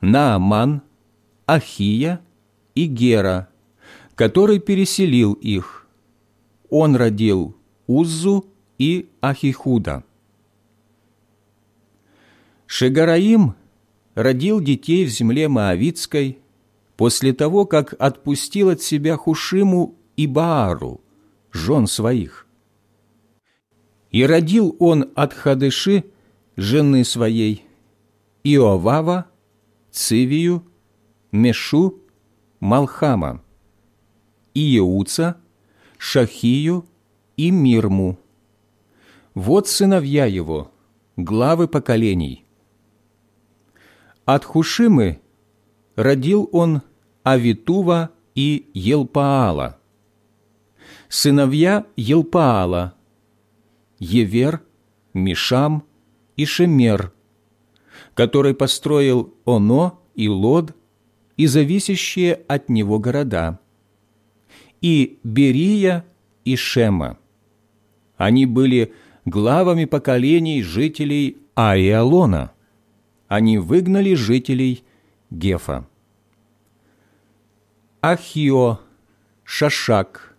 Нааман, Ахия и Гера, который переселил их. Он родил Уззу и Ахихуда. Шегараим родил детей в земле Моавицкой после того, как отпустил от себя Хушиму и Баару, жен своих. И родил он от Хадыши жены своей, Иовава, Цивию, Мешу, Малхама, Иеуца, Шахию и Мирму. Вот сыновья его, главы поколений. От Хушимы родил он Авитува и Елпаала. Сыновья Елпаала – Евер, Мишам и Шемер, который построил Оно и Лод и зависящие от него города, и Берия и Шема. Они были главами поколений жителей Аиалона. Они выгнали жителей Гефа. Ахио, Шашак,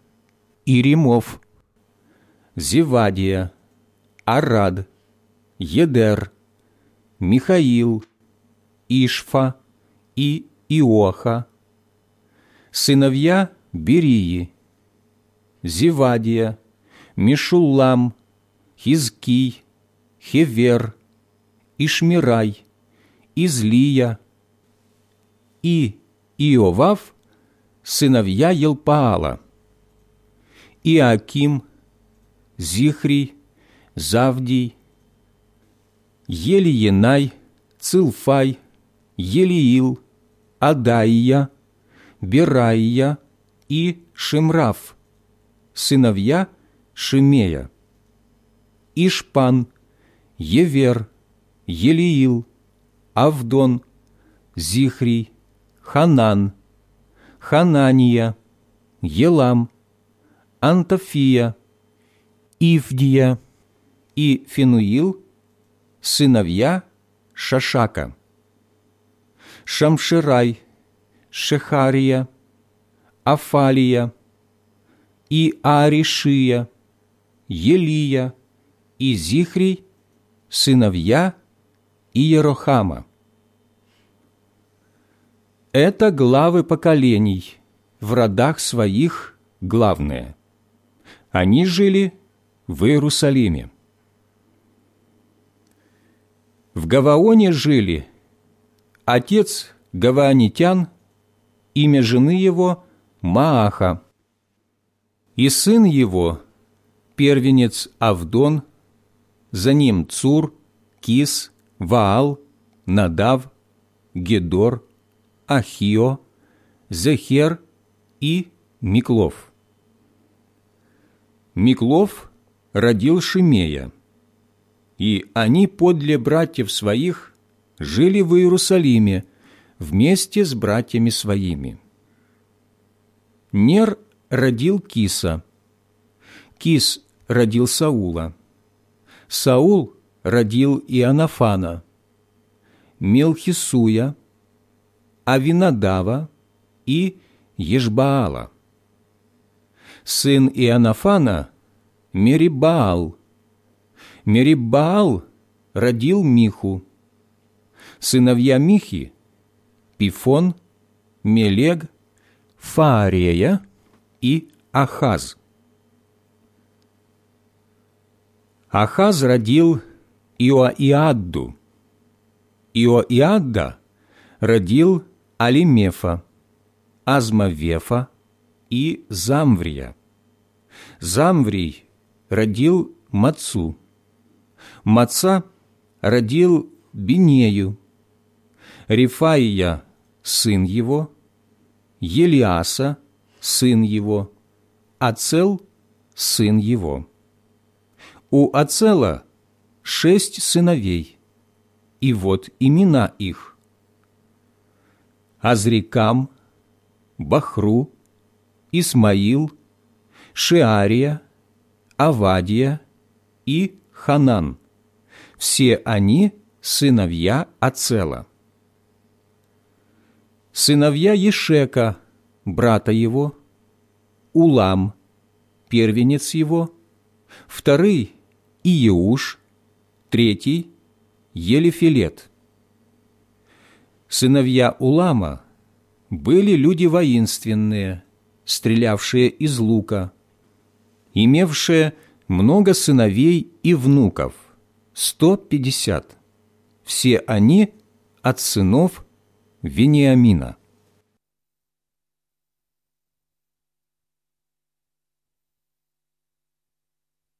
Иримов, Зевадия, Арад, Едер, Михаил, Ишфа и Иоха, сыновья Берии, Зевадия, Мишуллам, Хизкий, Хевер, Ишмирай, Излия. И Иовав, сыновья Елпаала, Иаким, Зихрий, Завдий, Елиенай, Цилфай, Елиил, Адаия, Бераия и Шимраф, сыновья Шимея, Ишпан, Евер, Елиил, Авдон, Зихрий, Ханан, Ханания, Елам, Антофия, Ивдия и Финуил, сыновья Шашака, Шамширай, Шехария, Афалия и Аришия, Елия и Зихрий, сыновья Иерохама. Это главы поколений, в родах своих главные. Они жили в Иерусалиме. В Гаваоне жили отец Гаваонитян, имя жены его Мааха, и сын его, первенец Авдон, за ним Цур, Кис, Ваал, Надав, Гедор, Ахио, Зехер и Миклов. Миклов родил Шимея, и они подле братьев своих жили в Иерусалиме вместе с братьями своими. Нер родил Киса, Кис родил Саула, Саул родил Иоаннафана, Мелхисуя, Авинадава и Ешбаала. Сын Иоаннафана – Мерибаал. Мерибаал родил Миху. Сыновья Михи – Пифон, Мелег, Фаарея и Ахаз. Ахаз родил Иоиадду. Иоиадда родил Алимефа, Азмавефа и Замврия. Замврий родил Мацу. Маца родил Бинею. Рифаия – сын его, Елиаса – сын его, Ацел – сын его. У Ацела шесть сыновей, и вот имена их. Азрикам, Бахру, Исмаил, Шиария, Авадия и Ханан. Все они сыновья Ацела. Сыновья Ешека, брата его, Улам, первенец его, второй – Иеуш, третий – Елефилет. Сыновья Улама были люди воинственные, стрелявшие из лука, имевшие много сыновей и внуков, сто пятьдесят. Все они от сынов Вениамина.